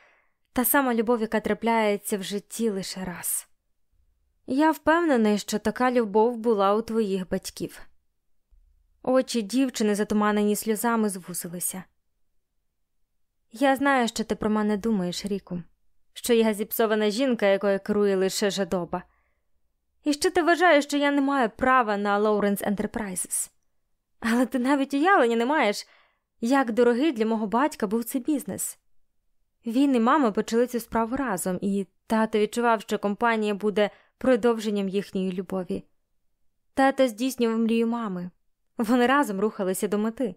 та сама любов, яка трапляється в житті лише раз. Я впевнений, що така любов була у твоїх батьків. Очі дівчини, затуманені сльозами, звузилися. Я знаю, що ти про мене думаєш, Ріку, що я зіпсована жінка, якою керує лише жадоба. І що ти вважаєш, що я не маю права на Lawrence Enterprises. Але ти навіть уявлення не маєш, як дорогий для мого батька був цей бізнес. Він і мама почали цю справу разом, і тато відчував, що компанія буде продовженням їхньої любові. Тато здійснював мрію мами. Вони разом рухалися до мети.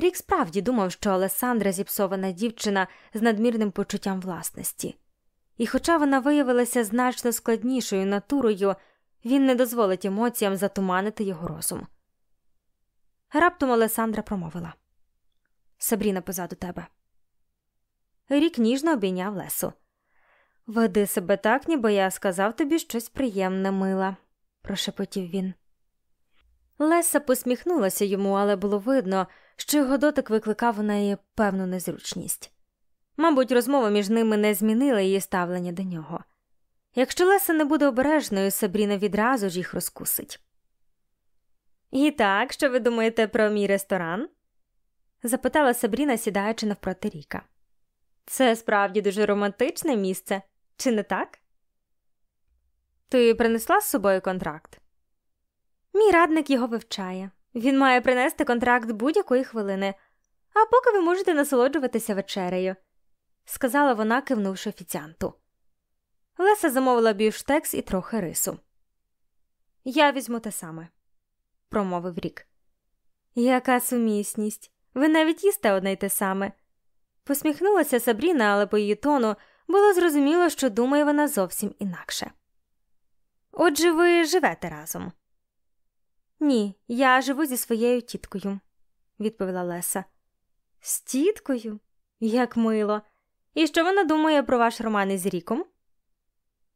Рік справді думав, що Олесандра зіпсована дівчина з надмірним почуттям власності, і, хоча вона виявилася значно складнішою натурою, він не дозволить емоціям затуманити його розум. Раптом Олесандра промовила Сабріна позаду тебе. Рік ніжно обійняв лесу. Веди себе так, ніби я сказав тобі щось приємне, мила, прошепотів він. Леса посміхнулася йому, але було видно, що його дотик викликав у неї певну незручність. Мабуть, розмова між ними не змінила її ставлення до нього. Якщо Леса не буде обережною, Сабріна відразу ж їх розкусить. І так, що ви думаєте про мій ресторан? запитала Сабріна, сідаючи навпроти Ріка. Це справді дуже романтичне місце, чи не так? Ти принесла з собою контракт? Мій радник його вивчає. Він має принести контракт будь-якої хвилини, а поки ви можете насолоджуватися вечерею, сказала вона, кивнувши офіціанту. Леса замовила бюштекс і трохи рису. Я візьму те саме, промовив рік. Яка сумісність? Ви навіть їсте одне й те саме. Посміхнулася Сабріна, але по її тону було зрозуміло, що думає вона зовсім інакше. Отже, ви живете разом. Ні, я живу зі своєю тіткою, відповіла Леса. З тіткою? Як мило. І що вона думає про ваш роман із Ріком?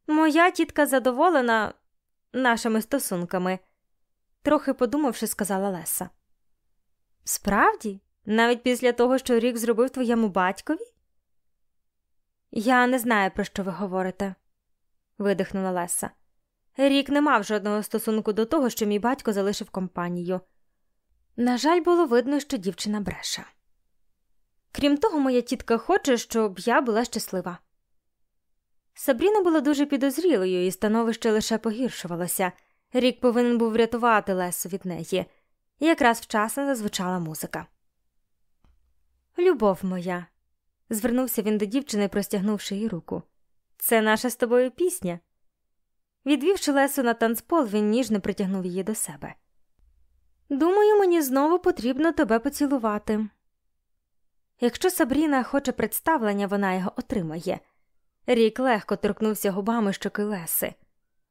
Моя тітка задоволена нашими стосунками, трохи подумавши, сказала Леса. Справді, навіть після того, що Рік зробив твоєму батькові? Я не знаю, про що ви говорите, видихнула Леса. Рік не мав жодного стосунку до того, що мій батько залишив компанію. На жаль, було видно, що дівчина бреше. Крім того, моя тітка хоче, щоб я була щаслива. Сабріна була дуже підозрілою, і становище лише погіршувалося. Рік повинен був врятувати Лесу від неї, і якраз вчасно зазвучала музика. Любов моя, звернувся він до дівчини, простягнувши їй руку. Це наша з тобою пісня. Відвівши Лесу на танцпол, він ніжно притягнув її до себе. Думаю, мені знову потрібно тебе поцілувати. Якщо Сабріна хоче представлення, вона його отримає. Рік легко торкнувся губами щоки Леси.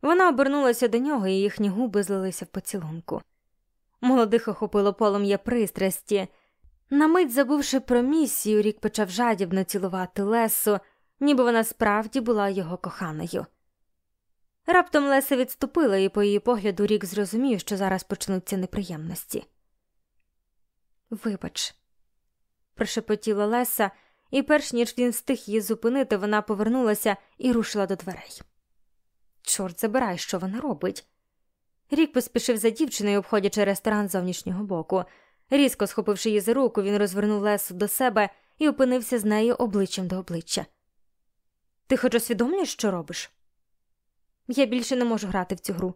Вона обернулася до нього, і їхні губи злилися в поцілунку. Молодих охопило полум'я пристрасті. На мить забувши про місію, рік почав жадібно цілувати Лесу, ніби вона справді була його коханою. Раптом Леся відступила, і по її погляду рік зрозумів, що зараз почнуться неприємності. Вибач, прошепотіла Леса, і перш ніж він встиг її зупинити, вона повернулася і рушила до дверей. Чорт забирай, що вона робить. Рік поспішив за дівчиною, обходячи ресторан зовнішнього боку. Різко схопивши її за руку, він розвернув Лесу до себе і опинився з нею обличчям до обличчя. Ти хоч усвідомлюєш, що робиш? Я більше не можу грати в цю гру.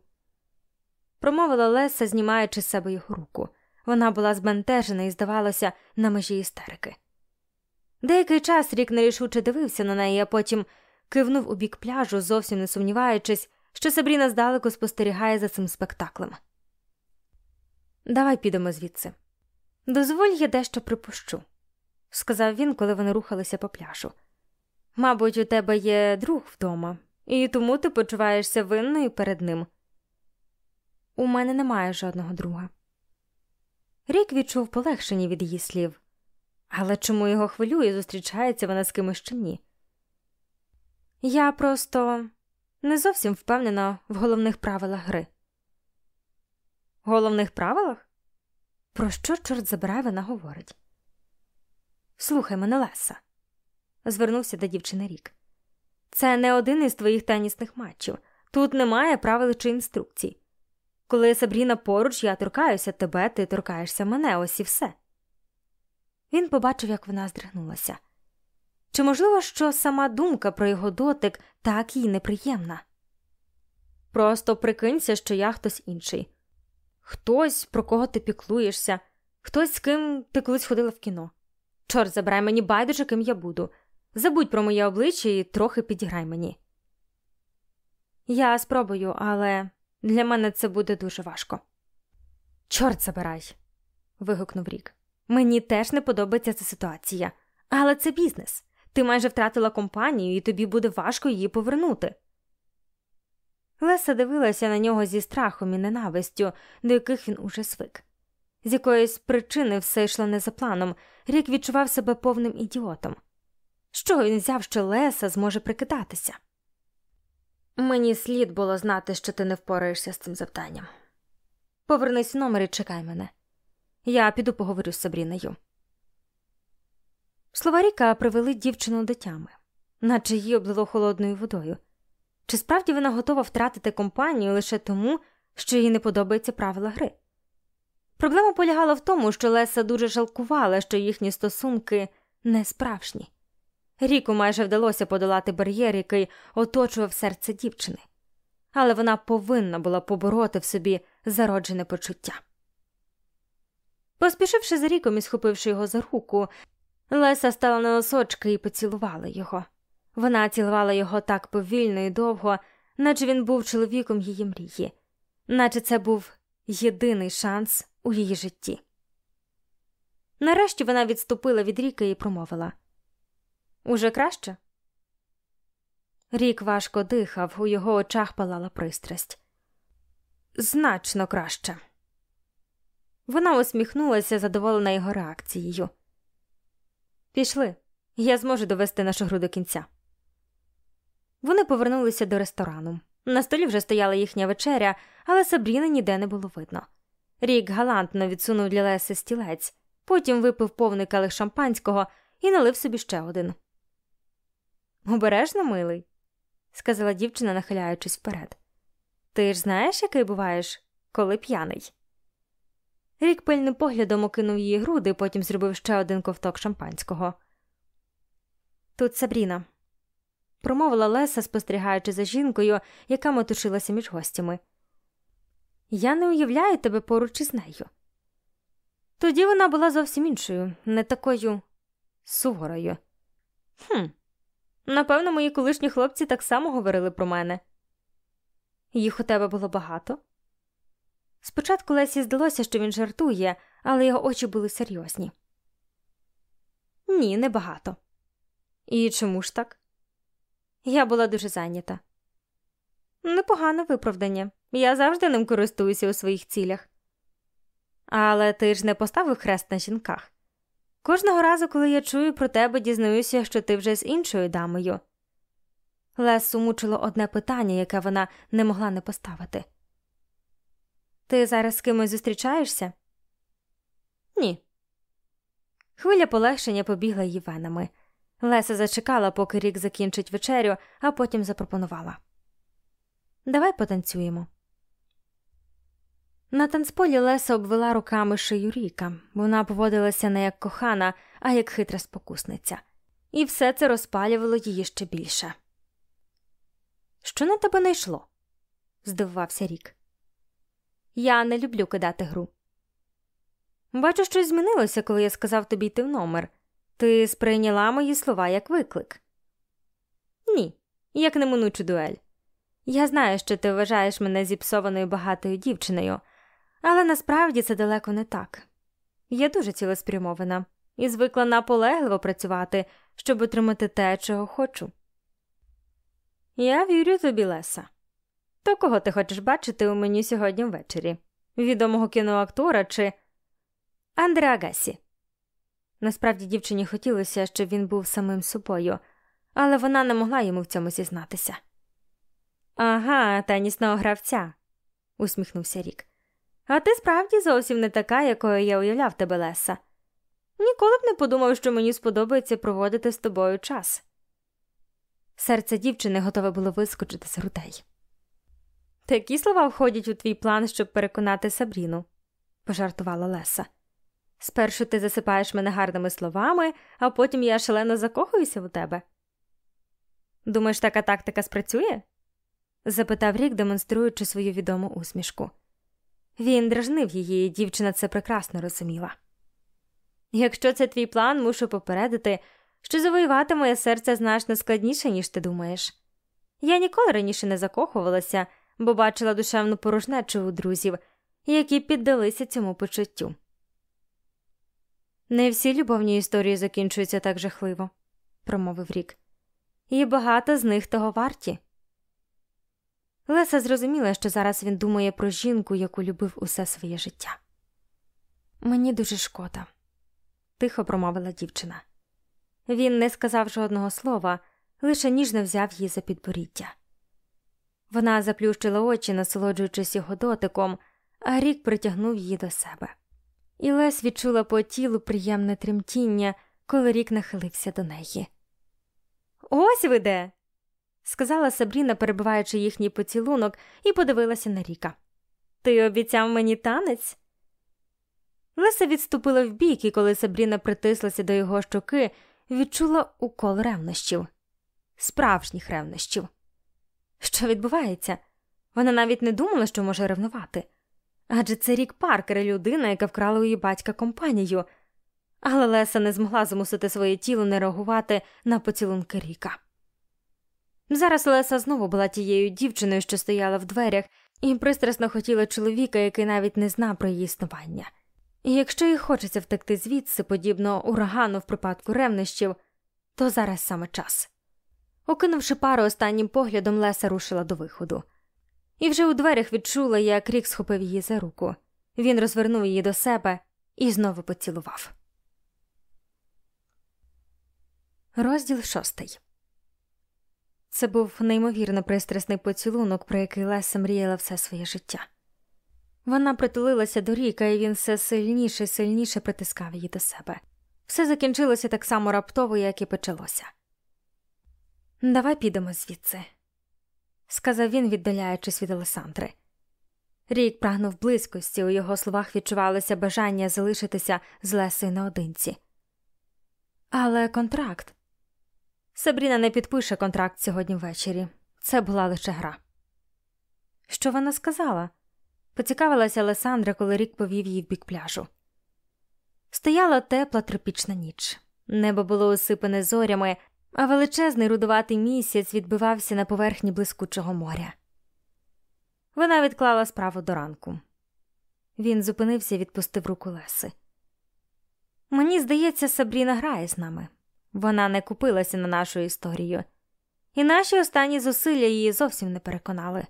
Промовила Леса, знімаючи з себе його руку. Вона була збентежена і, здавалося, на межі істерики. Деякий час рік нерішуче дивився на неї, а потім кивнув у бік пляжу, зовсім не сумніваючись, що Сабріна здалеку спостерігає за цим спектаклем. Давай підемо звідси. Дозволь, я дещо припущу, сказав він, коли вони рухалися по пляжу. Мабуть, у тебе є друг вдома, і тому ти почуваєшся винною перед ним. У мене немає жодного друга. Рік відчув полегшення від її слів, але чому його хвилює, зустрічається вона з кимось чи ні? Я просто не зовсім впевнена в головних правилах гри. Головних правилах? Про що, чорт забирай, вона говорить? Слухай мене, Леса, звернувся до дівчини Рік. Це не один із твоїх тенісних матчів. Тут немає правил чи інструкцій. Коли Сабріна поруч, я торкаюся тебе, ти торкаєшся мене, ось і все. Він побачив, як вона здригнулася. Чи можливо, що сама думка про його дотик так їй неприємна? Просто прикинься, що я хтось інший. Хтось, про кого ти піклуєшся, хтось, з ким ти колись ходила в кіно. Чорт забирай мені байдуже, ким я буду. Забудь про моє обличчя і трохи підіграй мені. Я спробую, але для мене це буде дуже важко. Чорт забирай. вигукнув Рік. Мені теж не подобається ця ситуація, але це бізнес. Ти майже втратила компанію, і тобі буде важко її повернути. Леса дивилася на нього зі страхом і ненавистю, до яких він уже звик. З якоїсь причини все йшло не за планом, Рік відчував себе повним ідіотом. Що він взяв, що Леса зможе прикидатися? Мені слід було знати, що ти не впораєшся з цим завданням. Повернись в номер і чекай мене. Я піду поговорю з Сабріною. Слова Ріка привели дівчину до тями, наче її облило холодною водою. Чи справді вона готова втратити компанію лише тому, що їй не подобаються правила гри? Проблема полягала в тому, що Леса дуже жалкувала, що їхні стосунки не справжні. Ріку майже вдалося подолати бар'єр, який оточував серце дівчини, але вона повинна була побороти в собі зароджене почуття. Поспішивши за ріком і схопивши його за руку, Леса стала на носочки і поцілувала його. Вона цілувала його так повільно і довго, наче він був чоловіком її мрії, наче це був єдиний шанс у її житті. Нарешті вона відступила від ріки і промовила Уже краще? Рік важко дихав, у його очах палала пристрасть. Значно краще. Вона усміхнулася, задоволена його реакцією. Пішли, я зможу довести нашу гру до кінця. Вони повернулися до ресторану. На столі вже стояла їхня вечеря, але Сабріни ніде не було видно. Рік галантно відсунув для Леси стілець, потім випив повний калих шампанського і налив собі ще один. Обережно, милий, сказала дівчина, нахиляючись вперед. Ти ж знаєш, який буваєш, коли п'яний. Рік пильним поглядом окинув її груди, потім зробив ще один ковток шампанського. Тут Сабріна, промовила Леса, спостерігаючи за жінкою, яка мотушилася між гостями. Я не уявляю тебе поруч із нею. Тоді вона була зовсім іншою, не такою суворою. Хм, напевно, мої колишні хлопці так само говорили про мене. Їх у тебе було багато. Спочатку Лесі здалося, що він жартує, але його очі були серйозні. Ні, небагато. І чому ж так? Я була дуже зайнята. Непогане виправдання. Я завжди ним користуюся у своїх цілях. Але ти ж не поставив хрест на жінках. Кожного разу, коли я чую про тебе, дізнаюся, що ти вже з іншою дамою. Лесу мучило одне питання, яке вона не могла не поставити. Ти зараз з кимось зустрічаєшся? Ні. Хвиля полегшення побігла її венами. Леса зачекала, поки рік закінчить вечерю, а потім запропонувала. Давай потанцюємо. На танцполі Леса обвела руками шию Ріка. Вона поводилася не як кохана, а як хитра спокусниця, і все це розпалювало її ще більше. Що на тебе не йшло? здивувався Рік. Я не люблю кидати гру. Бачу, щось змінилося, коли я сказав тобі йти в номер. Ти сприйняла мої слова як виклик? Ні, як неминучу дуель. Я знаю, що ти вважаєш мене зіпсованою багатою дівчиною, але насправді це далеко не так. Я дуже цілеспрямована і звикла наполегливо працювати, щоб отримати те, чого хочу. Я вірю тобі, Леса. То кого ти хочеш бачити у мені сьогодні ввечері? Відомого кіноактора чи Андре Агасі. Насправді дівчині хотілося, щоб він був самим собою, але вона не могла йому в цьому зізнатися. Ага, тенісного гравця, усміхнувся Рік. А ти справді зовсім не така, якою я уявляв тебе, Леса. Ніколи б не подумав, що мені сподобається проводити з тобою час. Серце дівчини готове було вискочити з грудей. Такі слова входять у твій план, щоб переконати Сабріну, пожартувала Леса. Спершу ти засипаєш мене гарними словами, а потім я шалено закохуюся у тебе. Думаєш, така тактика спрацює? запитав Рік, демонструючи свою відому усмішку. Він дражнив її, і дівчина це прекрасно розуміла. Якщо це твій план, мушу попередити, що завоювати моє серце значно складніше, ніж ти думаєш. Я ніколи раніше не закохувалася, бо бачила душевну порожнечу у друзів, які піддалися цьому почуттю. Не всі любовні історії закінчуються так жахливо, промовив рік, і багато з них того варті. Леса зрозуміла, що зараз він думає про жінку, яку любив усе своє життя. Мені дуже шкода, тихо промовила дівчина. Він не сказав жодного слова, лише ніжно взяв її за підборіддя. Вона заплющила очі, насолоджуючись його дотиком, а рік притягнув її до себе. І Лес відчула по тілу приємне тремтіння, коли рік нахилився до неї. Ось ви де, сказала Сабріна, перебиваючи їхній поцілунок, і подивилася на Ріка. Ти обіцяв мені танець? Леся відступила вбік, і коли Сабріна притислася до його щоки, відчула укол ревнощів, справжніх ревнощів. Що відбувається? Вона навіть не думала, що може ревнувати. Адже це рік Паркер, людина, яка вкрала її батька компанію, але Леса не змогла змусити своє тіло не реагувати на поцілунки Ріка. Зараз Леса знову була тією дівчиною, що стояла в дверях, і пристрасно хотіла чоловіка, який навіть не знав про її існування. І якщо їй хочеться втекти звідси, подібно урагану в припадку ревнощів, то зараз саме час. Окинувши пару останнім поглядом, Леса рушила до виходу. І вже у дверях відчула, як рік схопив її за руку. Він розвернув її до себе і знову поцілував. Розділ шостий. Це був неймовірно пристрасний поцілунок, про який Леса мріяла все своє життя. Вона притулилася до ріка, і він все сильніше і сильніше притискав її до себе. Все закінчилося так само раптово, як і почалося. Давай підемо звідси, сказав він, віддаляючись від Олесандри. Рік прагнув близькості, у його словах відчувалося бажання залишитися з Лесою наодинці. Але контракт. Сабріна не підпише контракт сьогодні ввечері. Це була лише гра. Що вона сказала? Поцікавилася Алесандра, коли рік повів її в бік пляжу. Стояла тепла тропічна ніч. Небо було осипане зорями, а величезний рудуватий місяць відбивався на поверхні блискучого моря. Вона відклала справу до ранку. Він зупинився і відпустив руку Леси. Мені здається, Сабріна грає з нами. Вона не купилася на нашу історію, і наші останні зусилля її зовсім не переконали.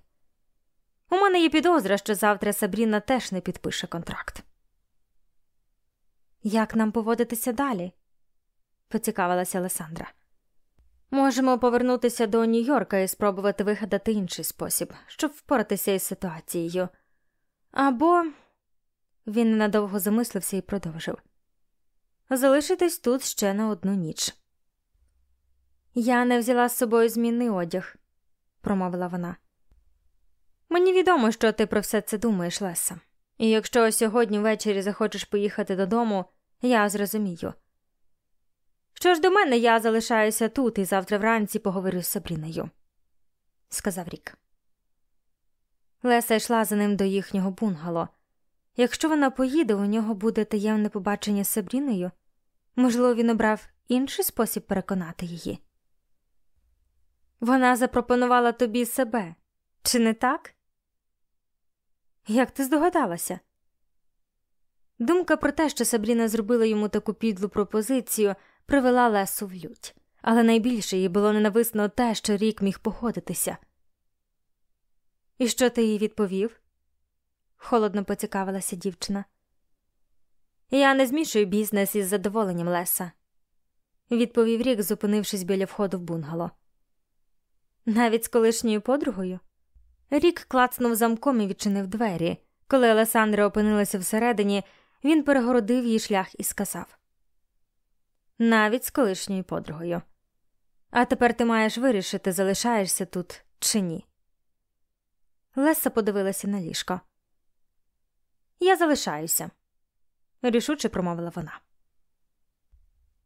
У мене є підозра, що завтра Сабріна теж не підпише контракт. Як нам поводитися далі? поцікавилася Алесандра. Можемо повернутися до Нью-Йорка і спробувати вигадати інший спосіб, щоб впоратися із ситуацією. Або він ненадовго замислився і продовжив залишитись тут ще на одну ніч. Я не взяла з собою змінний одяг, промовила вона. Мені відомо, що ти про все це думаєш, Леса, і якщо сьогодні ввечері захочеш поїхати додому, я зрозумію. Що ж до мене, я залишаюся тут і завтра вранці поговорю з Сабріною, сказав Рік. Леса йшла за ним до їхнього бунгало. Якщо вона поїде, у нього буде таємне побачення з Сабріною, можливо, він обрав інший спосіб переконати її. Вона запропонувала тобі себе, чи не так? Як ти здогадалася? Думка про те, що Сабріна зробила йому таку підлу пропозицію, привела Лесу в лють, але найбільше їй було ненависно те, що рік міг походитися. І що ти їй відповів? Холодно поцікавилася дівчина. Я не змішую бізнес із задоволенням Леса, відповів рік, зупинившись біля входу в бунгало. Навіть з колишньою подругою. Рік клацнув замком і відчинив двері. Коли Олесандра опинилася всередині, він перегородив їй шлях і сказав навіть з колишньою подругою. А тепер ти маєш вирішити, залишаєшся тут чи ні. Леса подивилася на ліжко. Я залишаюся, рішуче промовила вона.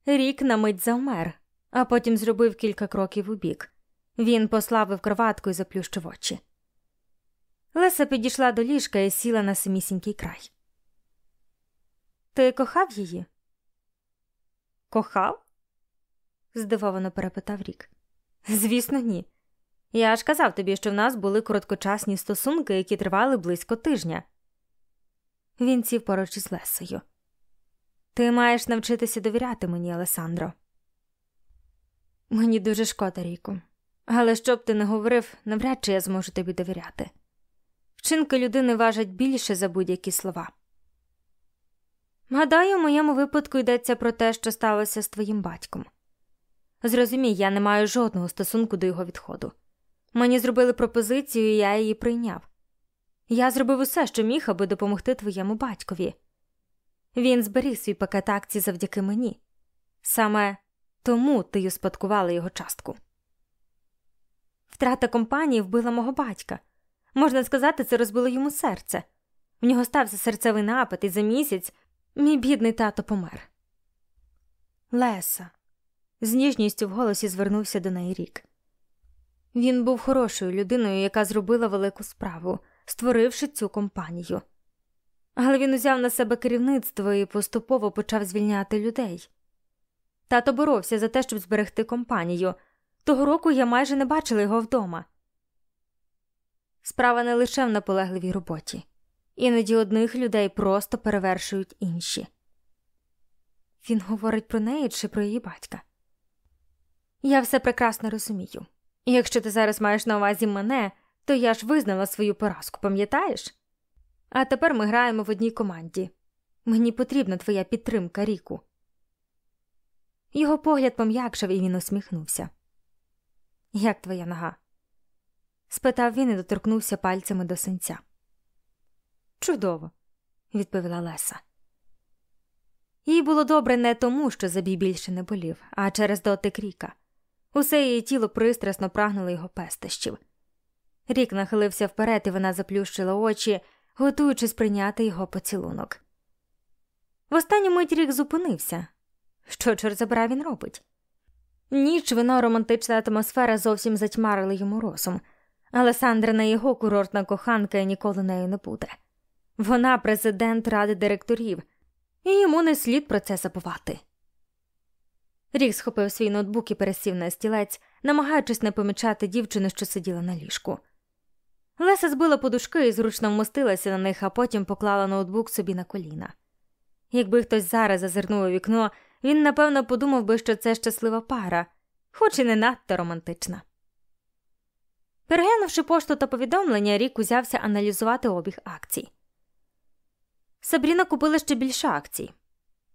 Рік на мить завмер, а потім зробив кілька кроків у бік. Він пославив кроватку і заплющив очі. Леса підійшла до ліжка і сіла на самісінький край. Ти кохав її? Кохав? здивовано перепитав Рік. Звісно, ні. Я ж казав тобі, що в нас були короткочасні стосунки, які тривали близько тижня. Він сів поруч із Лесою. Ти маєш навчитися довіряти мені, Алесандро. Мені дуже шкода, Ріку. Але що б ти не говорив, навряд чи я зможу тобі довіряти. Вчинки людини важать більше за будь-які слова. Гадаю, в моєму випадку йдеться про те, що сталося з твоїм батьком. Зрозумій, я не маю жодного стосунку до його відходу. Мені зробили пропозицію, і я її прийняв. Я зробив усе, що міг, аби допомогти твоєму батькові. Він зберіг свій пакет акцій завдяки мені. Саме тому ти й успадкувала його частку. Втрата компанії вбила мого батька. Можна сказати, це розбило йому серце. В нього стався серцевий напад, і за місяць мій бідний тато помер. Леса. З ніжністю в голосі звернувся до неї рік. Він був хорошою людиною, яка зробила велику справу, створивши цю компанію. Але він узяв на себе керівництво і поступово почав звільняти людей. Тато боровся за те, щоб зберегти компанію. Того року я майже не бачила його вдома. Справа не лише в наполегливій роботі, іноді одних людей просто перевершують інші. Він говорить про неї чи про її батька. Я все прекрасно розумію. Якщо ти зараз маєш на увазі мене, то я ж визнала свою поразку, пам'ятаєш? А тепер ми граємо в одній команді. Мені потрібна твоя підтримка, Ріку. Його погляд пом'якшав, і він усміхнувся. Як твоя нога? спитав він і доторкнувся пальцями до синця. Чудово, відповіла Леса. Їй було добре не тому, що забій більше не болів, а через дотик ріка. Усе її тіло пристрасно прагнуло його пестощів. Рік нахилився вперед, і вона заплющила очі, готуючись прийняти його поцілунок. В останню мить рік зупинився. Що чорт забира він робить? Ніч вино романтична атмосфера зовсім затьмарили йому розум, але Сандра не його курортна коханка і ніколи нею не буде. Вона президент ради директорів, і йому не слід про це забувати. Рік схопив свій ноутбук і пересів на стілець, намагаючись не помічати дівчину, що сиділа на ліжку. Леса збила подушки і зручно вмостилася на них, а потім поклала ноутбук собі на коліна. Якби хтось зараз зазирнув у вікно, він напевно подумав би, що це щаслива пара, хоч і не надто романтична. Переглянувши пошту та повідомлення, Рік узявся аналізувати обіг акцій. Сабріна купила ще більше акцій,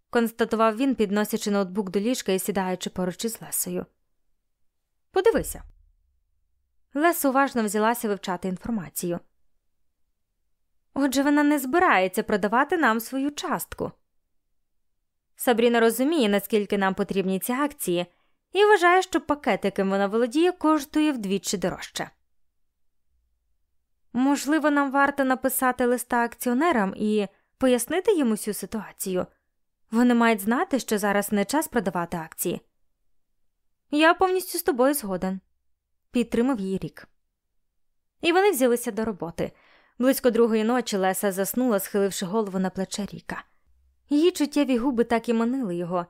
констатував він, підносячи ноутбук до ліжка і сідаючи поруч із Лесою. Подивися. Леса уважно взялася вивчати інформацію. Отже, вона не збирається продавати нам свою частку. Сабріна розуміє, наскільки нам потрібні ці акції, і вважає, що пакет, яким вона володіє, коштує вдвічі дорожче. Можливо, нам варто написати листа акціонерам і пояснити їм усю ситуацію. Вони мають знати, що зараз не час продавати акції. Я повністю з тобою згоден, підтримав її рік. І вони взялися до роботи. Близько другої ночі Леса заснула, схиливши голову на плече Ріка. Її чуттєві губи так і манили його.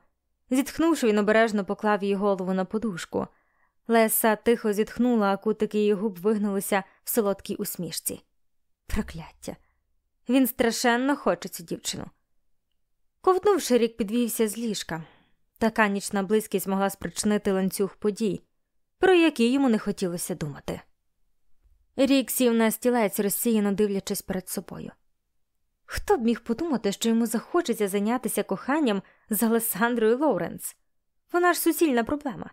Зітхнувши, він обережно поклав її голову на подушку. Леса тихо зітхнула, а кутики її губ вигнулися в солодкій усмішці. Прокляття. Він страшенно хоче цю дівчину. Ковтнувши, рік підвівся з ліжка. Така нічна близькість могла спричинити ланцюг подій, про які йому не хотілося думати. Рік сів на стілець, розсіяно дивлячись перед собою. Хто б міг подумати, що йому захочеться зайнятися коханням з Алесандрою Лоуренс? Вона ж суцільна проблема.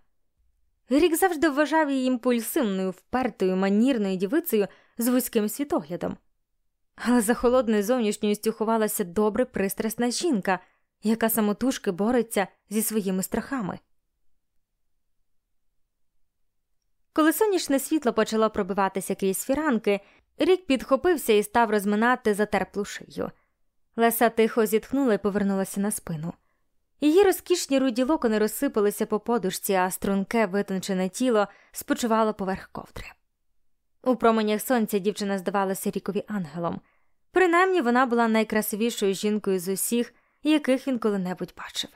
Рік завжди вважав її імпульсивною, впертою, манірною дівицею з вузьким світоглядом. Але за холодною зовнішньостю ховалася добре пристрасна жінка, яка самотужки бореться зі своїми страхами. Коли сонячне світло почало пробиватися крізь фіранки, рік підхопився і став розминати затерплу шию. Леса тихо зітхнула і повернулася на спину. Її розкішні руді локони розсипалися по подушці, а струнке витончене тіло спочивало поверх ковдри. У променях сонця дівчина здавалася рікові ангелом. Принаймні вона була найкрасивішою жінкою з усіх, яких він коли-небудь бачив.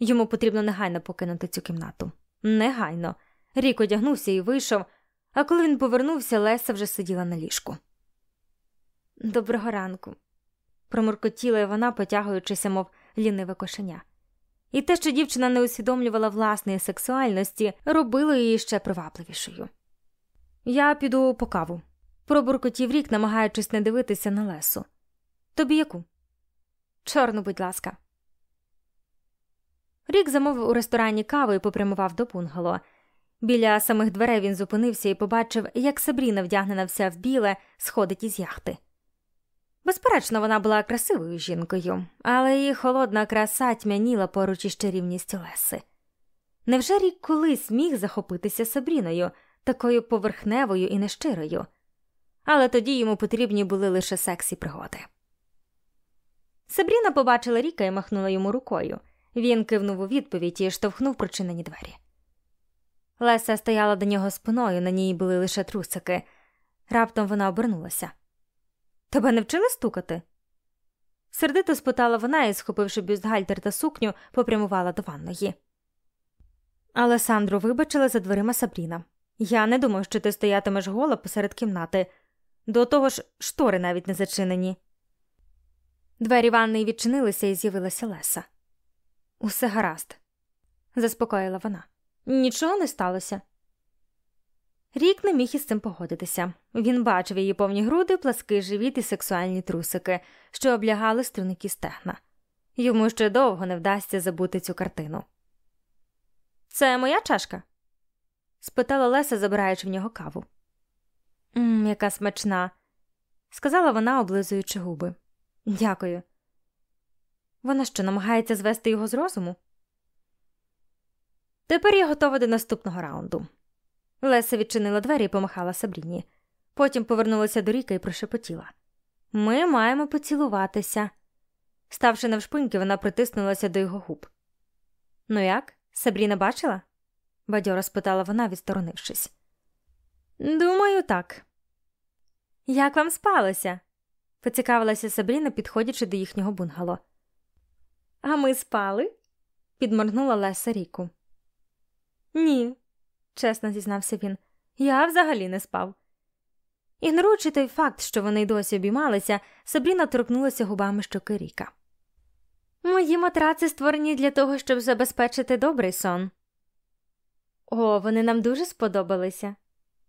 Йому потрібно негайно покинути цю кімнату. Негайно. Рік одягнувся і вийшов, а коли він повернувся, Леса вже сиділа на ліжку. Доброго ранку, промуркотіла вона, потягуючися, мов ліниве кошеня. І те, що дівчина не усвідомлювала власної сексуальності, робило її ще привабливішою. Я піду по каву, пробуркотів рік, намагаючись не дивитися на лесу. Тобі яку? Чорну, будь ласка. Рік замовив у ресторані каву і попрямував до бунгало. Біля самих дверей він зупинився і побачив, як Сабріна, вдягнена вся в біле, сходить із яхти. Безперечно, вона була красивою жінкою, але її холодна краса тьмяніла поруч із чарівністю Леси. Невже рік колись міг захопитися Сабріною, такою поверхневою і нещирою? Але тоді йому потрібні були лише секс і пригоди. Сабріна побачила Ріка і махнула йому рукою. Він кивнув у відповідь і штовхнув прочинені двері. Леся стояла до нього спиною, на ній були лише трусики. Раптом вона обернулася. Тебе не вчили стукати? Сердито спитала вона і, схопивши бюстгальтер та сукню, попрямувала до ванної. Алесандро вибачила за дверима Сабріна. Я не думаю, що ти стоятимеш гола посеред кімнати. До того ж, штори навіть не зачинені. Двері ванної відчинилися і з'явилася Леса. Усе гаразд, заспокоїла вона. Нічого не сталося. Рік не міг із цим погодитися. Він бачив її повні груди, плаский живіт і сексуальні трусики, що облягали струники стегна. Йому ще довго не вдасться забути цю картину. Це моя чашка? спитала Леся, забираючи в нього каву. «Ммм, Яка смачна, сказала вона, облизуючи губи. Дякую. Вона що намагається звести його з розуму? Тепер я готова до наступного раунду. Леся відчинила двері і помахала Сабріні. Потім повернулася до Ріка і прошепотіла. Ми маємо поцілуватися. Ставши навшпиньки, вона притиснулася до його губ. Ну як? Сабріна бачила? бадьоро спитала вона, відсторонившись. Думаю, так. Як вам спалося? поцікавилася Сабріна, підходячи до їхнього бунгало. А ми спали? підморгнула Леса Ріку. Ні, чесно зізнався він, я взагалі не спав. Ігноруючи той факт, що вони й досі обіймалися, Сабріна торкнулася губами щоки Ріка. Мої матраци створені для того, щоб забезпечити добрий сон. О, вони нам дуже сподобалися,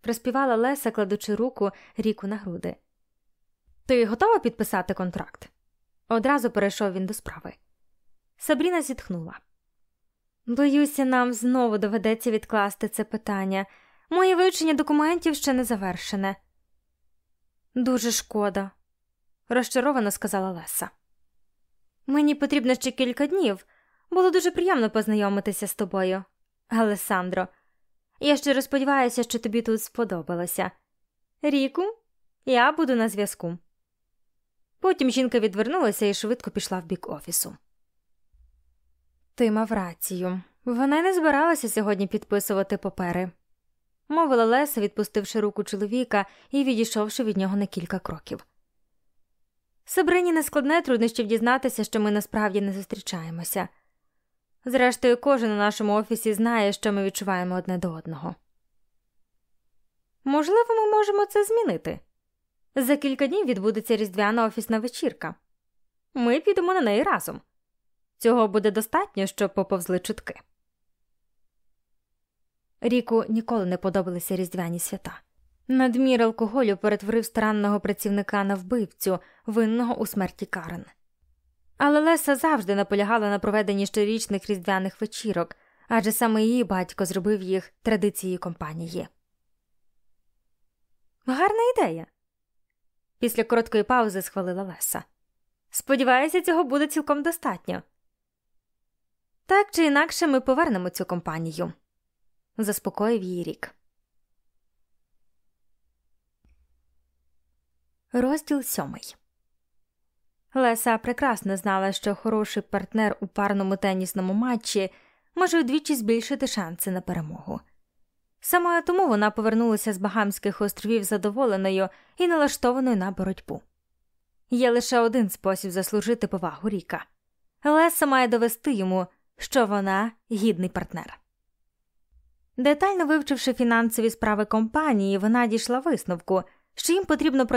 проспівала Леса, кладучи руку Ріку на груди. Ти готова підписати контракт? Одразу перейшов він до справи. Сабріна зітхнула. Боюся, нам знову доведеться відкласти це питання. Моє вивчення документів ще не завершене. Дуже шкода, розчаровано сказала Леса. Мені потрібно ще кілька днів. Було дуже приємно познайомитися з тобою, Алесандро. Я щиро сподіваюся, що тобі тут сподобалося. Ріку, я буду на зв'язку. Потім жінка відвернулася і швидко пішла в бік офісу. Ти мав рацію. Вона й не збиралася сьогодні підписувати папери, мовила Леса, відпустивши руку чоловіка і відійшовши від нього на кілька кроків. Сабрині нескладне труднощів дізнатися, що ми насправді не зустрічаємося. Зрештою, кожен у нашому офісі знає, що ми відчуваємо одне до одного. Можливо, ми можемо це змінити. За кілька днів відбудеться різдвяна офісна вечірка. Ми підемо на неї разом. Цього буде достатньо, щоб поповзли чутки. Ріку ніколи не подобалися різдвяні свята. Надмір алкоголю перетворив странного працівника на вбивцю, винного у смерті Карен. Але Леса завжди наполягала на проведенні щорічних різдвяних вечірок, адже саме її батько зробив їх традицією компанії. Гарна ідея. Після короткої паузи схвалила Леса. Сподіваюся, цього буде цілком достатньо. Так чи інакше ми повернемо цю компанію, заспокоїв її рік. Розділ сьомий. Леса прекрасно знала, що хороший партнер у парному тенісному матчі може удвічі збільшити шанси на перемогу. Саме тому вона повернулася з Багамських островів задоволеною і налаштованою на боротьбу. Є лише один спосіб заслужити повагу Ріка. Леса має довести йому, що вона гідний партнер. Детально вивчивши фінансові справи компанії, вона дійшла висновку, що їм потрібно